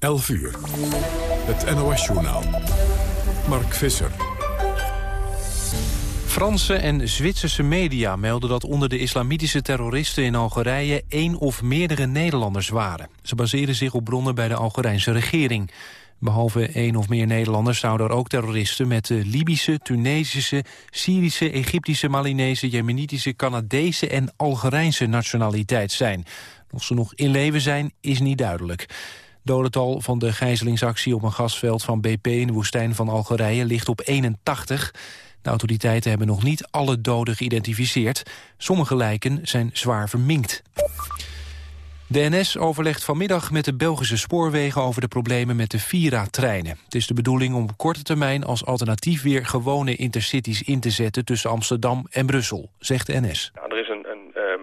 11 uur. Het NOS-journaal. Mark Visser. Franse en Zwitserse media melden dat onder de islamitische terroristen in Algerije één of meerdere Nederlanders waren. Ze baseren zich op bronnen bij de Algerijnse regering. Behalve één of meer Nederlanders zouden er ook terroristen met de Libische, Tunesische, Syrische, Egyptische, Malinese, Jemenitische, Canadese en Algerijnse nationaliteit zijn. Of ze nog in leven zijn, is niet duidelijk. Dodental van de gijzelingsactie op een gasveld van BP in de woestijn van Algerije ligt op 81. De autoriteiten hebben nog niet alle doden geïdentificeerd. Sommige lijken zijn zwaar verminkt. De NS overlegt vanmiddag met de Belgische spoorwegen over de problemen met de Vira-treinen. Het is de bedoeling om op korte termijn als alternatief weer gewone intercities in te zetten tussen Amsterdam en Brussel, zegt de NS er is een, een, ehm,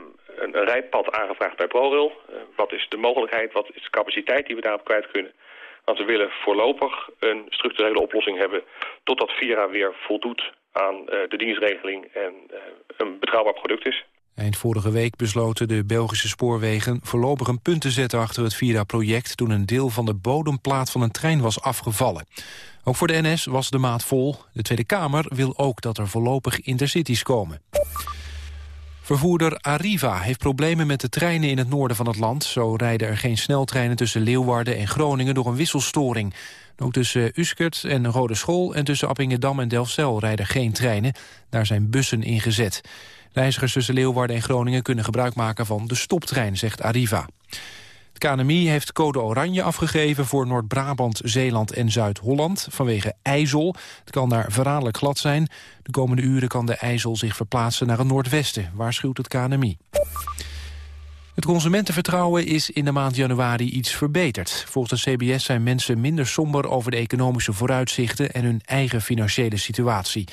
een, rijpad aangevraagd bij ProRail. Uh, wat is de mogelijkheid, wat is de capaciteit die we daarop kwijt kunnen? Want we willen voorlopig een structurele oplossing hebben totdat Vira weer voldoet aan uh, de dienstregeling en uh, een betrouwbaar product is. Eind vorige week besloten de Belgische spoorwegen voorlopig een punt te zetten achter het Vira-project toen een deel van de bodemplaat van een trein was afgevallen. Ook voor de NS was de maat vol. De Tweede Kamer wil ook dat er voorlopig intercities komen. Vervoerder Arriva heeft problemen met de treinen in het noorden van het land. Zo rijden er geen sneltreinen tussen Leeuwarden en Groningen door een wisselstoring. Ook tussen Uskert en Rode School en tussen Appingedam en Delfzijl rijden geen treinen. Daar zijn bussen ingezet. Reizigers tussen Leeuwarden en Groningen kunnen gebruik maken van de stoptrein, zegt Arriva. Het KNMI heeft code oranje afgegeven voor Noord-Brabant, Zeeland en Zuid-Holland vanwege ijzel. Het kan daar verraderlijk glad zijn. De komende uren kan de ijzel zich verplaatsen naar het noordwesten, waarschuwt het KNMI. Het consumentenvertrouwen is in de maand januari iets verbeterd. Volgens de CBS zijn mensen minder somber over de economische vooruitzichten en hun eigen financiële situatie.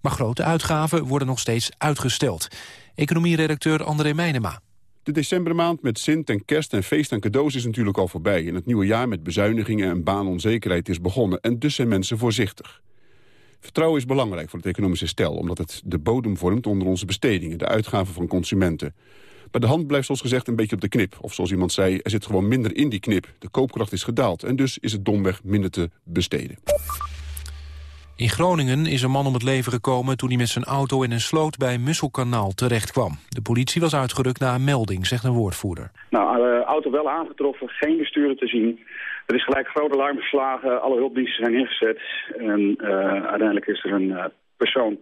Maar grote uitgaven worden nog steeds uitgesteld. Economieredacteur André Meijnema. De decembermaand met Sint en kerst en feest en cadeaus is natuurlijk al voorbij. En het nieuwe jaar met bezuinigingen en baanonzekerheid is begonnen. En dus zijn mensen voorzichtig. Vertrouwen is belangrijk voor het economische stel... omdat het de bodem vormt onder onze bestedingen, de uitgaven van consumenten. Maar de hand blijft zoals gezegd een beetje op de knip. Of zoals iemand zei, er zit gewoon minder in die knip. De koopkracht is gedaald en dus is het domweg minder te besteden. In Groningen is een man om het leven gekomen toen hij met zijn auto in een sloot bij Musselkanaal terecht kwam. De politie was uitgerukt na een melding, zegt een woordvoerder. Nou, de auto wel aangetroffen, geen bestuurder te zien. Er is gelijk groot alarm geslagen, alle hulpdiensten zijn ingezet. En uh, uiteindelijk is er een uh, persoon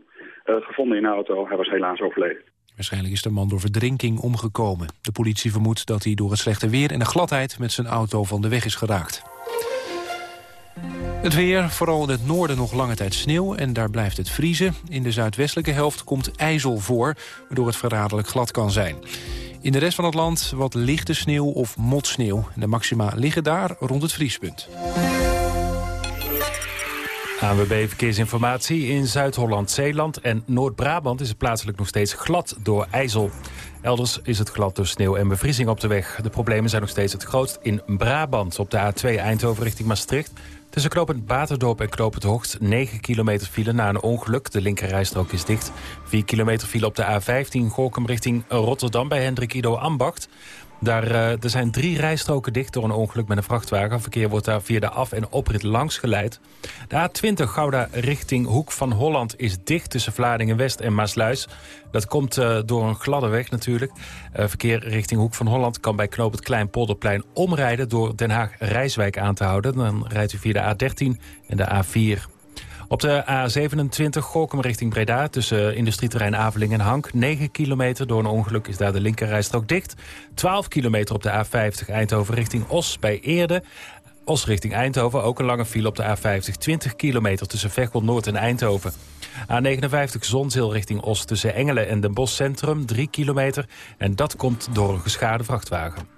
uh, gevonden in de auto. Hij was helaas overleden. Waarschijnlijk is de man door verdrinking omgekomen. De politie vermoedt dat hij door het slechte weer en de gladheid met zijn auto van de weg is geraakt. Het weer, vooral in het noorden nog lange tijd sneeuw en daar blijft het vriezen. In de zuidwestelijke helft komt ijzel voor, waardoor het verraderlijk glad kan zijn. In de rest van het land wat lichte sneeuw of motsneeuw. De maxima liggen daar rond het vriespunt. ANWB Verkeersinformatie. In Zuid-Holland, Zeeland en Noord-Brabant is het plaatselijk nog steeds glad door ijzel. Elders is het glad door sneeuw en bevriezing op de weg. De problemen zijn nog steeds het grootst in Brabant. Op de A2 Eindhoven richting Maastricht Tussen knooppunt Baterdorp en knooppunt Hoogst 9 kilometer file na een ongeluk. De linkerrijstrook is dicht. 4 kilometer file op de A15 Gorkum richting Rotterdam bij Hendrik Ido Ambacht. Daar, uh, er zijn drie rijstroken dicht door een ongeluk met een vrachtwagen. Verkeer wordt daar via de af- en oprit langs geleid. De A20 Gouda richting Hoek van Holland is dicht tussen Vlaardingen-West en Maasluis. Dat komt uh, door een gladde weg natuurlijk. Uh, verkeer richting Hoek van Holland kan bij knoop het Kleinpolderplein omrijden... door Den Haag-Rijswijk aan te houden. Dan rijdt u via de A13 en de A4. Op de A27 Gorkum richting Breda tussen industrieterrein Aveling en Hank. 9 kilometer door een ongeluk is daar de linkerrijstrook dicht. 12 kilometer op de A50 Eindhoven richting Os bij Eerde. Os richting Eindhoven, ook een lange file op de A50. 20 kilometer tussen Veghel Noord en Eindhoven. A59 Zonzeel richting Os tussen Engelen en Den Bosch Centrum. 3 kilometer. En dat komt door een geschade vrachtwagen.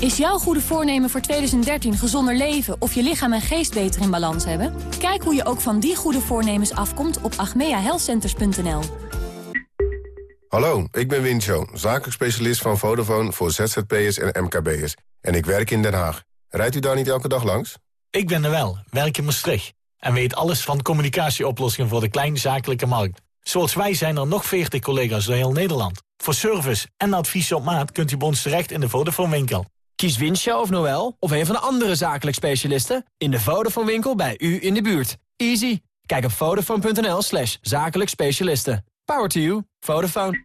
Is jouw goede voornemen voor 2013 gezonder leven of je lichaam en geest beter in balans hebben? Kijk hoe je ook van die goede voornemens afkomt op agmeahealthcenters.nl. Hallo, ik ben Wincho, zakelijk specialist van Vodafone voor ZZP'ers en MKB'ers. En ik werk in Den Haag. Rijdt u daar niet elke dag langs? Ik ben er wel, werk in Maastricht. En weet alles van communicatieoplossingen voor de kleinzakelijke markt. Zoals wij zijn er nog 40 collega's door heel Nederland. Voor service en advies op maat kunt u bij ons terecht in de Vodafone winkel. Kies Winsja of Noel of een van de andere zakelijk specialisten... in de Vodafone winkel bij u in de buurt. Easy. Kijk op vodafone.nl slash zakelijk specialisten. Power to you. Vodafone.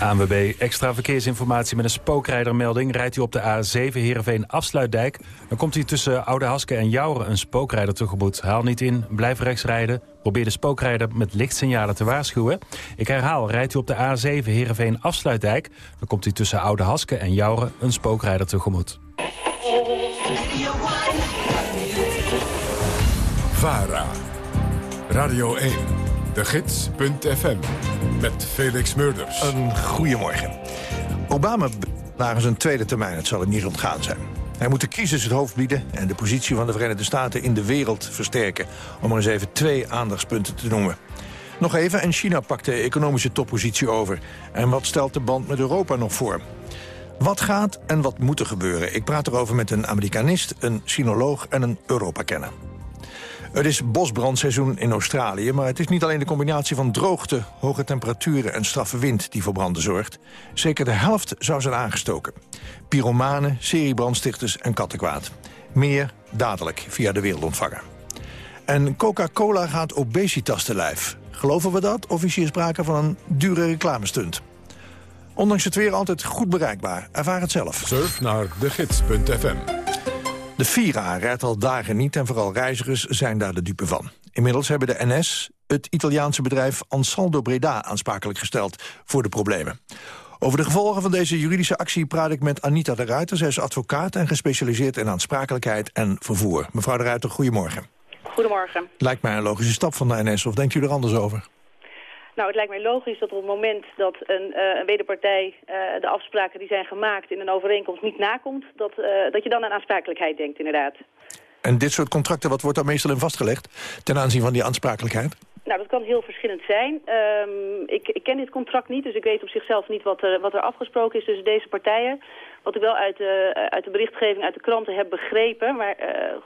ANWB extra verkeersinformatie met een spookrijdermelding. Rijdt u op de A7 Heerenveen Afsluitdijk... dan komt u tussen Oude Haske en Jouren een spookrijder tegemoet. Haal niet in, blijf rechts rijden. Probeer de spookrijder met lichtsignalen te waarschuwen. Ik herhaal, rijdt u op de A7 Heerenveen Afsluitdijk... dan komt u tussen Oude Haske en Jouren een spookrijder tegemoet. VARA. Radio 1. De Gids.fm. Met Felix Murders. Een goedemorgen. Obama naar zijn tweede termijn, het zal hem niet ontgaan zijn. Hij moet de crisis het hoofd bieden en de positie van de Verenigde Staten in de wereld versterken. Om er eens even twee aandachtspunten te noemen. Nog even, en China pakt de economische toppositie over. En wat stelt de band met Europa nog voor? Wat gaat en wat moet er gebeuren? Ik praat erover met een Amerikanist, een sinoloog en een Europa-kenner. Het is bosbrandseizoen in Australië, maar het is niet alleen de combinatie van droogte, hoge temperaturen en straffe wind die voor branden zorgt. Zeker de helft zou zijn aangestoken. Pyromanen, seriebrandstichters en kattenkwaad. Meer dadelijk via de wereldontvanger. En Coca-Cola gaat obesitas te lijf. Geloven we dat of is hier sprake van een dure reclamestunt? Ondanks het weer altijd goed bereikbaar. Ervaar het zelf. Surf naar degids.fm. De Vira rijdt al dagen niet en vooral reizigers zijn daar de dupe van. Inmiddels hebben de NS het Italiaanse bedrijf Ansaldo Breda aansprakelijk gesteld voor de problemen. Over de gevolgen van deze juridische actie praat ik met Anita de Ruiter. Zij is advocaat en gespecialiseerd in aansprakelijkheid en vervoer. Mevrouw de Ruiter, goedemorgen. Goedemorgen. Lijkt mij een logische stap van de NS, of denkt u er anders over? Nou, het lijkt mij logisch dat op het moment dat een, uh, een wederpartij uh, de afspraken die zijn gemaakt in een overeenkomst niet nakomt, dat, uh, dat je dan aan aansprakelijkheid denkt, inderdaad. En dit soort contracten, wat wordt daar meestal in vastgelegd ten aanzien van die aansprakelijkheid? Nou, dat kan heel verschillend zijn. Um, ik, ik ken dit contract niet, dus ik weet op zichzelf niet wat er, wat er afgesproken is tussen deze partijen. Wat ik wel uit de, uit de berichtgeving uit de kranten heb begrepen, maar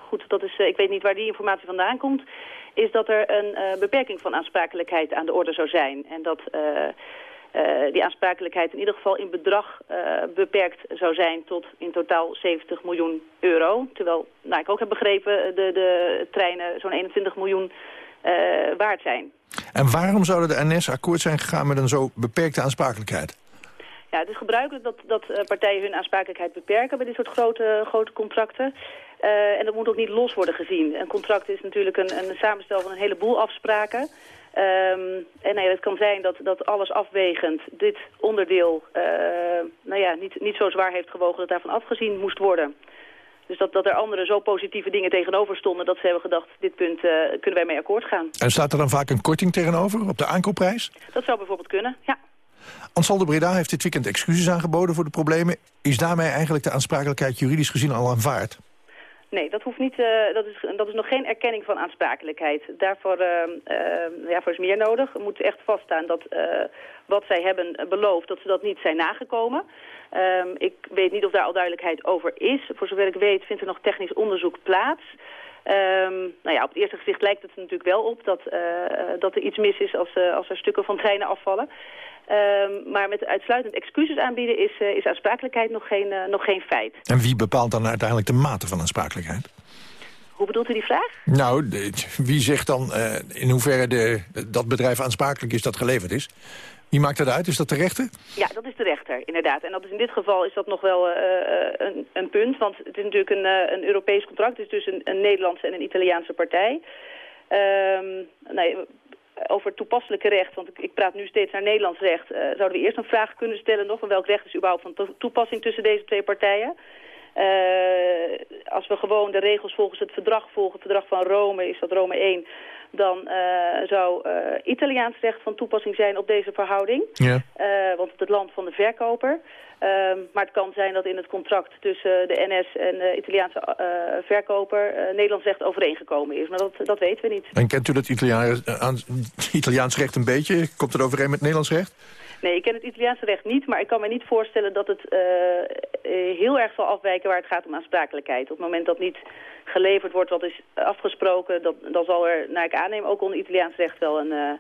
goed, dat is, ik weet niet waar die informatie vandaan komt is dat er een uh, beperking van aansprakelijkheid aan de orde zou zijn. En dat uh, uh, die aansprakelijkheid in ieder geval in bedrag beperkt zou zijn tot in totaal 70 miljoen euro. Terwijl, nou, ik ook heb begrepen, de, de treinen zo'n 21 miljoen waard zijn. En waarom zouden de NS akkoord zijn gegaan met een zo beperkte aansprakelijkheid? Ja, het is gebruikelijk dat, dat partijen hun aansprakelijkheid beperken bij dit soort grote, grote contracten. Uh, en dat moet ook niet los worden gezien. Een contract is natuurlijk een, een samenstel van een heleboel afspraken. Um, en nee, het kan zijn dat, dat alles afwegend dit onderdeel uh, nou ja, niet, niet zo zwaar heeft gewogen dat daarvan afgezien moest worden. Dus dat, dat er andere zo positieve dingen tegenover stonden... dat ze hebben gedacht, dit punt uh, kunnen wij mee akkoord gaan. En staat er dan vaak een korting tegenover op de aankoopprijs? Dat zou bijvoorbeeld kunnen, ja. Ansaldo Breda heeft dit weekend excuses aangeboden voor de problemen. Is daarmee eigenlijk de aansprakelijkheid juridisch gezien al aanvaard? Nee, dat hoeft niet. eh, dat, is, dat is nog geen erkenning van aansprakelijkheid. Daarvoor ja, voor is meer nodig. Er moet echt vaststaan dat wat zij hebben beloofd, dat ze dat niet zijn nagekomen. Um, ik weet niet of daar al duidelijkheid over is. Voor zover ik weet vindt er nog technisch onderzoek plaats. Um, nou ja, op het eerste gezicht lijkt het er natuurlijk wel op dat, dat er iets mis is als, als er stukken van treinen afvallen. Um, maar met uitsluitend excuses aanbieden is, uh, is aansprakelijkheid nog geen, uh, nog geen feit. En wie bepaalt dan uiteindelijk de mate van aansprakelijkheid? Hoe bedoelt u die vraag? Nou, de, wie zegt dan uh, in hoeverre de, dat bedrijf aansprakelijk is dat geleverd is? Wie maakt dat uit? Is dat de rechter? Ja, dat is de rechter, inderdaad. En dat is in dit geval is dat nog wel een, een, punt. Want het is natuurlijk een, een Europees contract. Het is dus een, een Nederlandse en een Italiaanse partij. Um, nee, over toepasselijke recht, want ik, praat nu steeds naar Nederlands recht... Uh, zouden we eerst een vraag kunnen stellen nog... van welk recht is überhaupt van toepassing tussen deze twee partijen? Uh, als we gewoon de regels volgens het verdrag volgen, het verdrag van Rome, is dat Rome 1... dan uh, zou Italiaans recht van toepassing zijn op deze verhouding. Ja. want het land van de verkoper... Um, maar het kan zijn dat in het contract tussen de NS en de Italiaanse uh, verkoper uh, Nederlands recht overeengekomen is. Maar dat, dat weten we niet. En kent u dat Italiaans, Italiaans recht een beetje? Komt het overeen met Nederlands recht? Nee, ik ken het Italiaanse recht niet, maar ik kan me niet voorstellen dat het uh, heel erg zal afwijken waar het gaat om aansprakelijkheid. Op het moment dat niet geleverd wordt wat is afgesproken, dan zal er, naar ik aanneem, ook onder Italiaans recht wel een... Uh,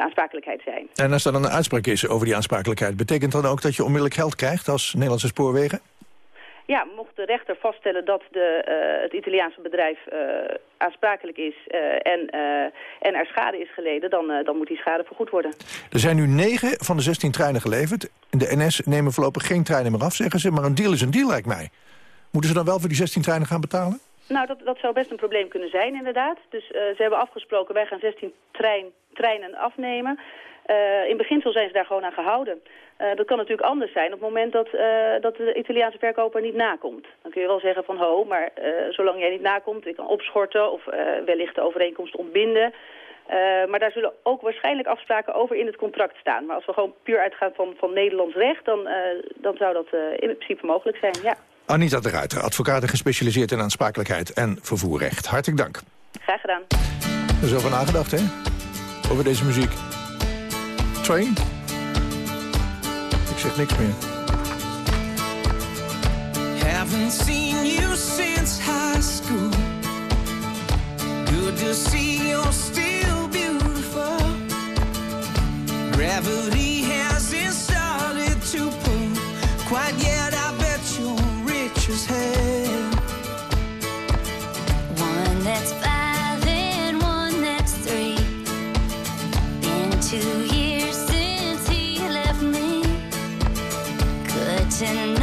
aansprakelijkheid zijn. En als er dan een uitspraak is over die aansprakelijkheid... betekent dat dan ook dat je onmiddellijk geld krijgt als Nederlandse spoorwegen? Ja, mocht de rechter vaststellen dat de, uh, het Italiaanse bedrijf uh, aansprakelijk is en, en er schade is geleden, dan, dan moet die schade vergoed worden. Er zijn nu negen van de 16 treinen geleverd. De NS nemen voorlopig geen treinen meer af, zeggen ze. Maar een deal is een deal, lijkt mij. Moeten ze dan wel voor die 16 treinen gaan betalen? Nou, dat, dat zou best een probleem kunnen zijn, inderdaad. Dus ze hebben afgesproken, wij gaan 16 trein, treinen afnemen. Uh, in beginsel zijn ze daar gewoon aan gehouden. Uh, dat kan natuurlijk anders zijn op het moment dat, dat de Italiaanse verkoper niet nakomt. Dan kun je wel zeggen van ho, maar zolang jij niet nakomt, ik kan opschorten of wellicht de overeenkomst ontbinden. maar daar zullen ook waarschijnlijk afspraken over in het contract staan. Maar als we gewoon puur uitgaan van, van Nederlands recht, dan, dan zou dat in principe mogelijk zijn, ja. Anita de Ruiter, advocaat gespecialiseerd in aansprakelijkheid en vervoerrecht. Hartelijk dank. Graag gedaan. Er is over nagedacht, hè? Over deze muziek. Train? Ik zeg niks meer. Haven't seen you since high school. Good to see you're still beautiful. Gravity hasn't started to pull quite yet. I bet you're rich as hell. Good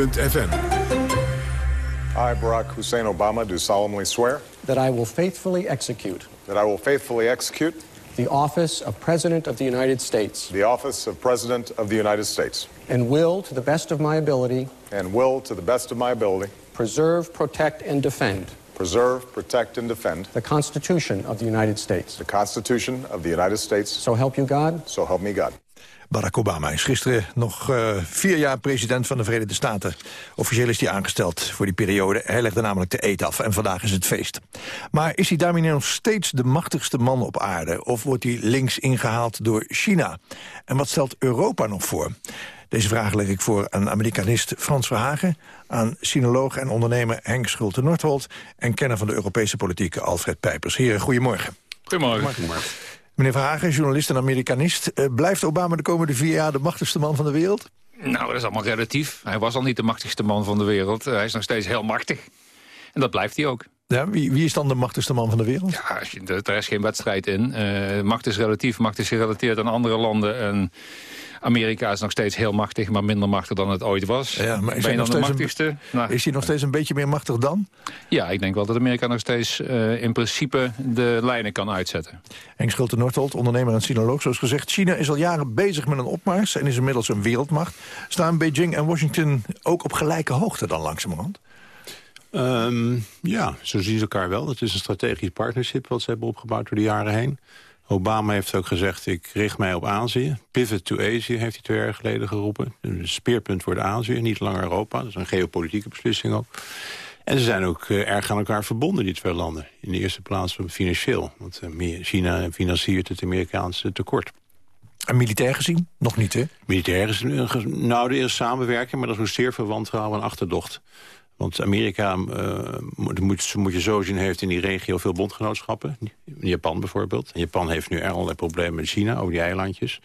Gids.fm I, Barack Hussein Obama, do solemnly swear That I will faithfully execute that I will faithfully execute the office of President of the United States the office of President of the United States and will, to the best of my ability, and will, to the best of my ability, preserve, protect, and defend preserve, protect, and defend the Constitution of the United States. the Constitution of the United States. So help you God. So help me God. Barack Obama is gisteren nog eh, vier jaar president van de Verenigde Staten. Officieel is hij aangesteld voor die periode. Hij legde namelijk de eet af en vandaag is het feest. Maar is hij daarmee nog steeds de machtigste man op aarde? Of wordt hij links ingehaald door China? En wat stelt Europa nog voor? Deze vraag leg ik voor aan Amerikanist Frans Verhagen... aan sinoloog en ondernemer Henk Schulte-Nordholt... en kenner van de Europese politiek Alfred Pijpers. Heren, goedemorgen. Goedemorgen. Meneer Verhagen, journalist en Amerikanist. Eh, blijft Obama de komende vier jaar de machtigste man van de wereld? Nou, dat is allemaal relatief. Hij was al niet de machtigste man van de wereld. Hij is nog steeds heel machtig. En dat blijft hij ook. Ja, wie, wie is dan de machtigste man van de wereld? Ja, als je, er is geen wedstrijd in. Eh, macht is relatief, macht is gerelateerd aan andere landen. En Amerika is nog steeds heel machtig, maar minder machtig dan het ooit was. Ja, maar is ben hij je dan de steeds een- machtigste? Nou, Is hij nog steeds een beetje meer machtig dan? ja, ik denk wel dat Amerika nog steeds eh, in principe de lijnen kan uitzetten. Henk Schulte-Nordholt, ondernemer en sinoloog. Zoals gezegd, China is al jaren bezig met een opmars... en is inmiddels een wereldmacht. Staan Beijing en Washington ook op gelijke hoogte dan langzamerhand? Ehm, ja, zo zien ze elkaar wel. Het is een strategisch partnership wat ze hebben opgebouwd door de jaren heen. Obama heeft ook gezegd, ik richt mij op Azië. Pivot to Asia heeft hij twee jaar geleden geroepen. Een speerpunt wordt Azië, niet langer Europa. Dat is een geopolitieke beslissing ook. En ze zijn ook eh, erg aan elkaar verbonden, die twee landen. In de eerste plaats financieel. Want eh, China financiert het Amerikaanse tekort. En militair gezien? Nog niet, hè? Militair is een, ge- nou, er is samenwerking, maar dat is ook zeer veel wantrouwen en achterdocht. Want Amerika, eh, moet, moet, je zo zien, heeft in die regio veel bondgenootschappen. Japan bijvoorbeeld. En Japan heeft nu allerlei problemen met China over die eilandjes.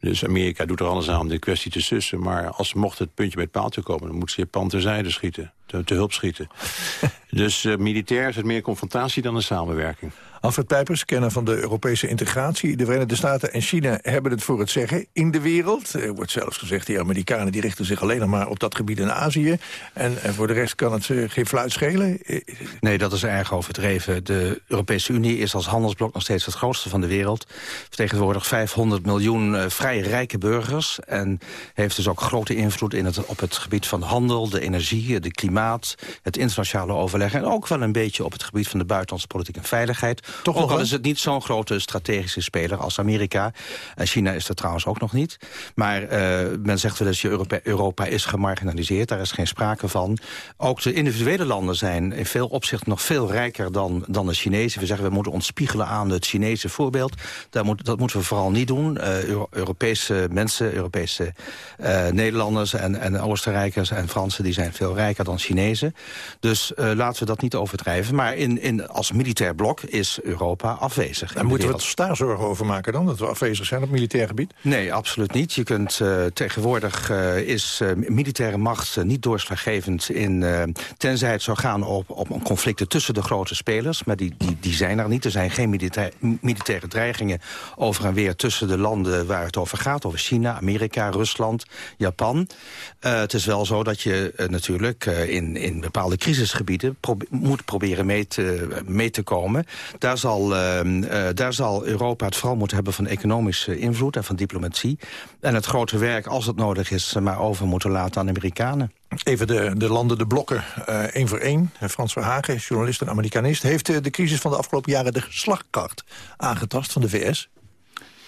Dus Amerika doet er alles aan om de kwestie te sussen. Maar als mocht het puntje met paaltje komen... dan moet ze Japan terzijde schieten, te, te hulp schieten. dus eh, militair is het meer confrontatie dan een samenwerking. Alfred Pijpers, kenner van de Europese integratie. De Verenigde Staten en China hebben het voor het zeggen in de wereld. Er wordt zelfs gezegd, die Amerikanen die richten zich alleen nog maar op dat gebied in Azië. En, en voor de rest kan het eh, geen fluit schelen. Eh, Nee, dat is erg overdreven. De Europese Unie is als handelsblok nog steeds het grootste van de wereld. Vertegenwoordigt 500 miljoen eh, vrij rijke burgers. En heeft dus ook grote invloed in het, op het gebied van handel, de energie, de klimaat, het internationale overleg. En ook wel een beetje op het gebied van de buitenlandse politiek en veiligheid. Toch ook al is het niet zo'n grote strategische speler als Amerika. En China is er trouwens ook nog niet. Maar eh, men zegt wel eens, Europa, Europa is gemarginaliseerd. Daar is geen sprake van. Ook de individuele landen zijn in veel opzichten nog veel rijker dan, dan de Chinezen. We zeggen, we moeten ons spiegelen aan het Chinese voorbeeld. Daar moet, dat moeten we vooral niet doen. Eh, Euro- Europese mensen, Europese eh, Nederlanders en, en Oostenrijkers en Fransen... die zijn veel rijker dan Chinezen. Dus laten we dat niet overdrijven. Maar in, in, als militair blok is Europa afwezig. en moeten we het daar zorgen over maken dan? Dat we afwezig zijn op militair gebied? Nee, absoluut niet. Je kunt eh, tegenwoordig eh, is eh, militaire macht niet doorslaggevend in, tenzij het zou gaan op, op conflicten tussen de grote spelers. Maar die, die, die zijn er niet. Er zijn geen militair, militaire dreigingen over en weer tussen de landen waar het over gaat. Over China, Amerika, Rusland, Japan. Het is wel zo dat je natuurlijk in in, bepaalde crisisgebieden moet proberen mee te, mee te komen. Daar zal, ehm, eh, daar zal Europa het vooral moeten hebben van economische invloed en van diplomatie. En het grote werk, als het nodig is, maar over moeten laten aan de Amerikanen. Even de, de landen, de blokken, eh, één voor één. Frans Verhagen, journalist en Amerikanist... heeft eh, de crisis van de afgelopen jaren de geslachtkracht aangetast van de VS?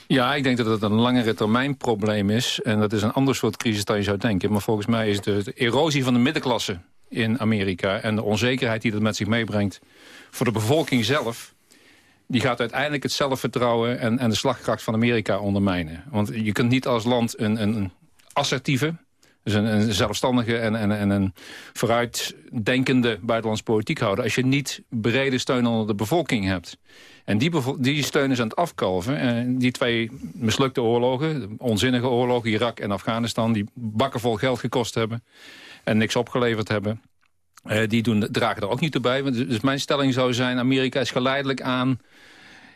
Ja, ik denk dat het een langere termijn probleem is. En dat is een ander soort crisis dan je zou denken. Maar volgens mij is de, de erosie van de middenklasse in Amerika... en de onzekerheid die dat met zich meebrengt voor de bevolking zelf... die gaat uiteindelijk het zelfvertrouwen en, en de slagkracht van Amerika ondermijnen. Want je kunt niet als land een, een assertieve... Dus een, een zelfstandige en, en, en een vooruitdenkende buitenlandse politiek houden... als je niet brede steun onder de bevolking hebt. En die, die steun is aan het afkalven. En die twee mislukte oorlogen, onzinnige oorlogen... Irak en Afghanistan, die bakken vol geld gekost hebben... en niks opgeleverd hebben... eh, die doen, dragen er ook niet toe bij. Want Dus mijn stelling zou zijn... Amerika is geleidelijk aan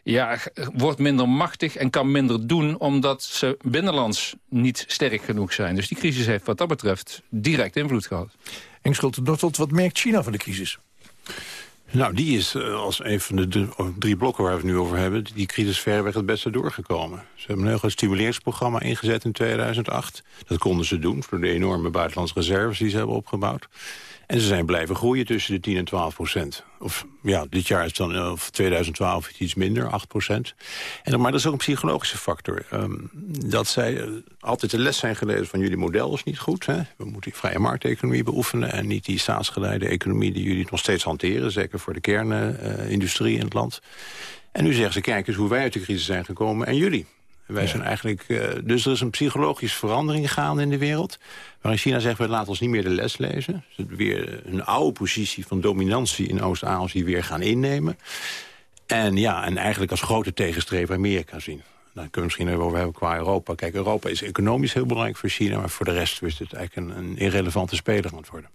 ja, wordt minder machtig en kan minder doen... omdat ze binnenlands niet sterk genoeg zijn. Dus die crisis heeft wat dat betreft direct invloed gehad. Engschuld Dortelt, wat merkt China van de crisis? Nou, die is eh, als een van de drie, oh, drie blokken waar we het nu over hebben... die crisis verreweg het beste doorgekomen. Ze hebben een heel groot stimuleringsprogramma ingezet in 2008. Dat konden ze doen voor de enorme buitenlandse reserves die ze hebben opgebouwd. En ze zijn blijven groeien tussen de 10 en 12 procent. Of ja, dit jaar is dan, eh, of 2012 iets minder, 8 procent. En, maar dat is ook een psychologische factor. Ehm, dat zij eh, altijd de les zijn gelezen van jullie model is niet goed. Hè? We moeten die vrije markteconomie beoefenen... en niet die staatsgeleide economie die jullie nog steeds hanteren. Zeker voor de kernindustrie in het land. En nu zeggen ze, kijk eens hoe wij uit de crisis zijn gekomen en jullie. En Wij zijn eigenlijk, eh, dus er is een psychologische verandering gaande in de wereld. Waarin China zegt, we laten ons niet meer de les lezen. Ze weer een oude positie van dominantie in Oost-Azië weer gaan innemen. En ja, en eigenlijk als grote tegenstrever Amerika zien. Daar kunnen we misschien over hebben qua Europa. Kijk, Europa is economisch heel belangrijk voor China... maar voor de rest is het eigenlijk een, een irrelevante speler aan het worden.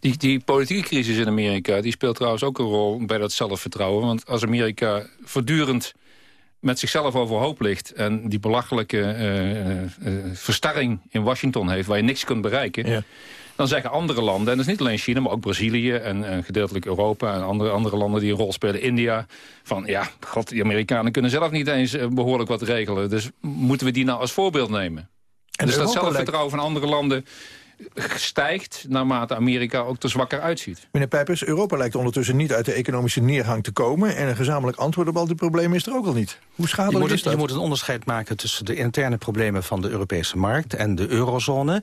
Die, die politieke crisis in Amerika die speelt trouwens ook een rol bij dat zelfvertrouwen. Want als Amerika voortdurend met zichzelf overhoop ligt... en die belachelijke eh, verstarring in Washington heeft... waar je niks kunt bereiken... dan zeggen andere landen, en dat is niet alleen China... maar ook Brazilië en, en gedeeltelijk Europa... en andere, andere landen die een rol spelen, India... van ja, god, die Amerikanen kunnen zelf niet eens eh, behoorlijk wat regelen. Dus moeten we die nou als voorbeeld nemen? En dus dat zelfvertrouwen van andere landen stijgt... naarmate Amerika ook er zwakker uitziet. Meneer Pijpers, Europa lijkt ondertussen niet uit de economische neergang te komen... en een gezamenlijk antwoord op al die problemen is er ook al niet. Hoe schadelijk moet, is dat? je moet een onderscheid maken tussen de interne problemen van de Europese markt en de eurozone.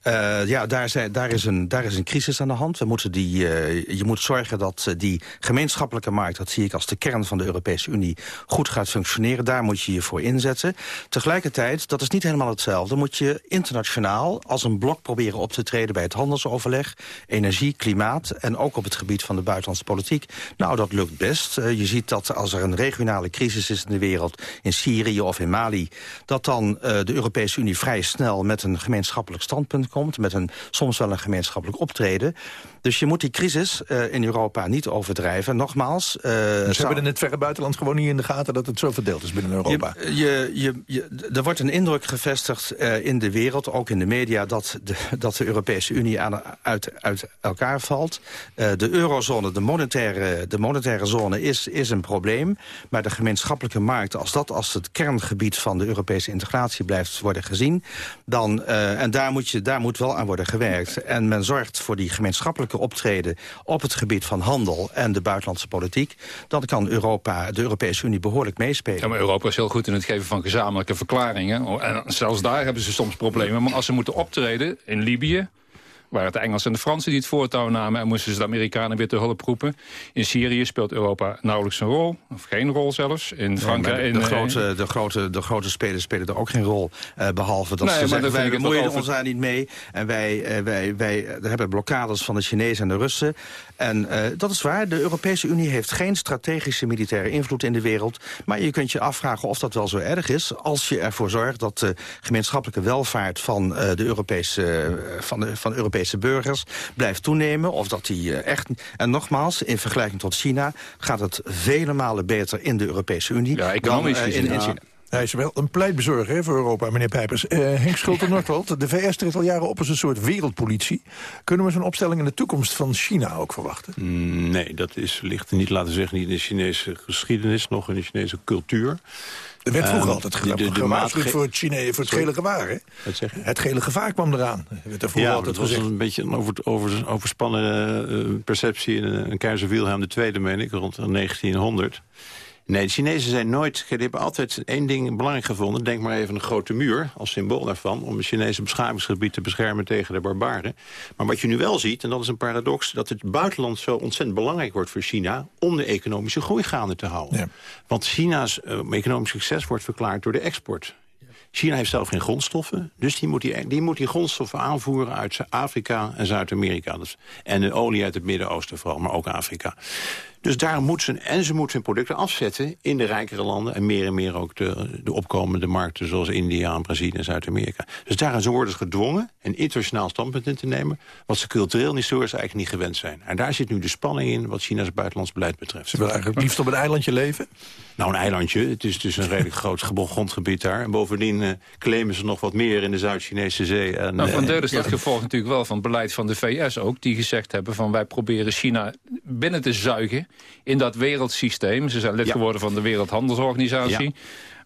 Eh, ja, daar, zijn, daar, is een, daar is een crisis aan de hand. We moeten die, eh, je moet zorgen dat eh, die gemeenschappelijke markt, dat zie ik als de kern van de Europese Unie, goed gaat functioneren. Daar moet je je voor inzetten. Tegelijkertijd, dat is niet helemaal hetzelfde, moet je internationaal als een blok proberen op te treden bij het handelsoverleg, energie, klimaat en ook op het gebied van de buitenlandse politiek. Nou, dat lukt best. Eh, je ziet dat als er een regionale crisis is in de wereld, in Syrië of in Mali, dat dan eh, de Europese Unie vrij snel met een gemeenschappelijk standpunt komt, met een soms wel een gemeenschappelijk optreden. Dus je moet die crisis eh, in Europa niet overdrijven. Nogmaals... eh, Ze zou- hebben in het verre buitenland gewoon niet in de gaten... dat het zo verdeeld is binnen Europa. je, je, je, je- er wordt een indruk gevestigd eh, in de wereld, ook in de media... dat de, dat de Europese Unie aan, uit, uit elkaar valt. De eurozone, de monetaire, de monetaire zone, is, is een probleem. Maar de gemeenschappelijke markt, als dat als het kerngebied... van de Europese integratie blijft worden gezien... Dan, en daar moet, je, daar moet wel aan worden gewerkt. En men zorgt voor die gemeenschappelijke optreden... op het gebied van handel en de buitenlandse politiek... dan kan Europa, de Europese Unie behoorlijk meespelen. Ja, maar Europa is heel goed in het geven van gezamenlijke verklaringen. En zelfs daar hebben ze soms problemen. Maar als ze moeten optreden in Libië... waar het de Engelsen en de Fransen die het voortouw namen... en moesten ze de Amerikanen weer te hulp roepen. In Syrië speelt Europa nauwelijks een rol. Of geen rol zelfs. In Nee, Frankrijk... in, de, eh, grote, de, grote, de grote spelers spelen er ook geen rol. eh, behalve dat Nee, ze zeggen, wij bemoeien ons daar niet mee. En wij, eh, wij, wij hebben blokkades van de Chinezen en de Russen. En dat is waar, de Europese Unie heeft geen strategische militaire invloed in de wereld. Maar je kunt je afvragen of dat wel zo erg is... als je ervoor zorgt dat de gemeenschappelijke welvaart van, de, Europese, van, de, van de Europese burgers blijft toenemen. Of dat die eh, echt... En nogmaals, in vergelijking tot China gaat het vele malen beter in de Europese Unie... Ja, dan economisch eh, in. China. Hij is wel een pleitbezorger hè, voor Europa, meneer Pijpers. Eh, Henk Schulte-Nordwald, de VS treedt al jaren op als een soort wereldpolitie. Kunnen we zo'n opstelling in de toekomst van China ook verwachten? Mm, Nee, dat is, ligt niet, laten we zeggen, niet in de Chinese geschiedenis... nog in de Chinese cultuur. Er werd vroeger Ehm, altijd de- de- gewaarschuwd voor het, Chine, voor het gele gevaar. Hè? Wat zeg je? Het gele gevaar kwam eraan. Er werd er vroeger ja, altijd dat was gezegd. een beetje een over, over, overspannen eh, perceptie in een, een keizer Wilhelm II, meen ik, rond 1900. Nee, de Chinezen zijn nooit... Die hebben altijd één ding belangrijk gevonden. Denk maar even een grote muur als symbool daarvan... om het Chinese beschermingsgebied te beschermen tegen de barbaren. Maar wat je nu wel ziet, en dat is een paradox... dat het buitenland zo ontzettend belangrijk wordt voor China... om de economische groei gaande te houden. Want China's eh, economisch succes wordt verklaard door de export. China heeft zelf geen grondstoffen, dus die moet die, die, moet die grondstoffen aanvoeren uit Afrika en Zuid-Amerika. Dus- En de olie uit het Midden-Oosten vooral, maar ook Afrika. Dus daarom moeten ze, en ze moeten hun producten afzetten in de rijkere landen... en meer en meer ook de, de opkomende markten zoals India, Brazilië en Zuid-Amerika. Dus daarom zo worden ze gedwongen een internationaal standpunt in te nemen... wat ze cultureel en historisch eigenlijk niet gewend zijn. En daar zit nu de spanning in wat China's buitenlands beleid betreft. Ze willen eigenlijk liefst op een eilandje leven. Nou, een eilandje. Het is dus een redelijk groot grondgebied daar. En bovendien eh, claimen ze nog wat meer in de Zuid-Chinese zee. En, Nou, van eh, deur is dat ja. gevolg natuurlijk wel van het beleid van de VS ook. Die gezegd hebben van wij proberen China binnen te zuigen in dat wereldsysteem. Ze zijn lid Ja. geworden van de Wereldhandelsorganisatie.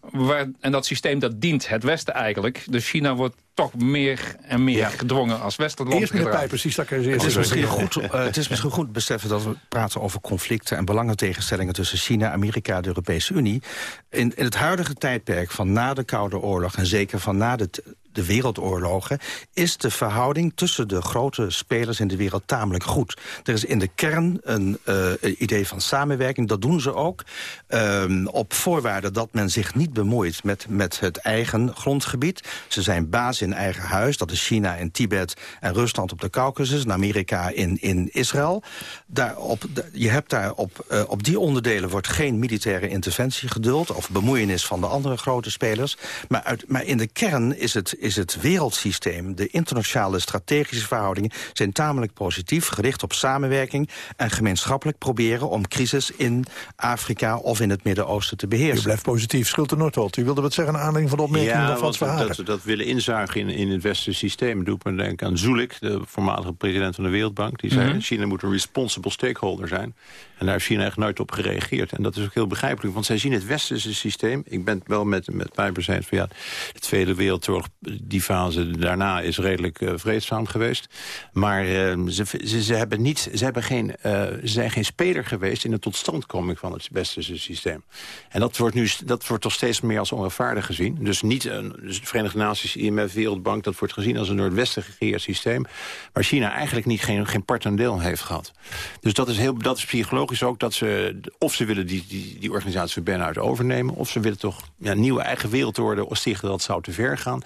Waar, en dat systeem dat dient het Westen eigenlijk. Dus China wordt toch meer en meer gedwongen als Westerland Eerst meneer gedragen. Pijpers, die stak er eens Het is, misschien goed, eh, het is misschien goed beseffen dat we praten over conflicten... en belangentegenstellingen tussen China, Amerika en de Europese Unie. In, in het huidige tijdperk van na de Koude Oorlog... en zeker van na de, de wereldoorlogen... is de verhouding tussen de grote spelers in de wereld tamelijk goed. Er is in de kern een eh, idee van samenwerking. Dat doen ze ook. ehm, op voorwaarde dat men zich niet bemoeit met, met het eigen grondgebied. Ze zijn baas in eigen huis. Dat is China in Tibet en Rusland op de Caucasus... en Amerika in, in Israël. Daarop, je hebt daar op, eh, op die onderdelen wordt geen militaire interventie geduld... of bemoeienis van de andere grote spelers. Maar, uit, maar in de kern is het, is het wereldsysteem... de internationale strategische verhoudingen zijn tamelijk positief... gericht op samenwerking en gemeenschappelijk proberen... om crisis in Afrika of in het Midden-Oosten te beheersen. U blijft positief. Schulte Noordholt, u wilde wat zeggen naar aanleiding van de opmerking ja, van Frans Verhagen. dat, dat willen inzagen in, in het westerse systeem. Doet me denken aan Zulik, de voormalige president van de Wereldbank. Die zei, Mhm. China moet een responsible stakeholder zijn. En daar heeft China echt nooit op gereageerd. En dat is ook heel begrijpelijk, want zij zien het westerse systeem... ik ben wel met, met Pijpers eens van ja, de Tweede Wereldoorlog... die fase daarna is redelijk eh, vreedzaam geweest. Maar eh, ze, ze, hebben niet, ze, hebben geen, eh, ze zijn geen speler geweest... in de totstandkoming van het westerse systeem. En dat wordt nu dat wordt toch steeds meer als onrechtvaardig gezien. Dus niet een, dus de Verenigde Naties, IMF, Wereldbank... dat wordt gezien als een door het Westen gegeerd systeem... waar China eigenlijk niet geen, geen part heeft gehad. Dus dat is, heel, dat is psychologisch ook dat ze... of ze willen die, die, die organisatie van Bernhard overnemen... of ze willen toch ja, een nieuwe eigen wereldorde stichten... dat zou te ver gaan.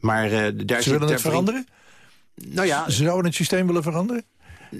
Maar, eh, daar Ze willen het veranderen? Nou ja, Ze zouden het systeem willen veranderen?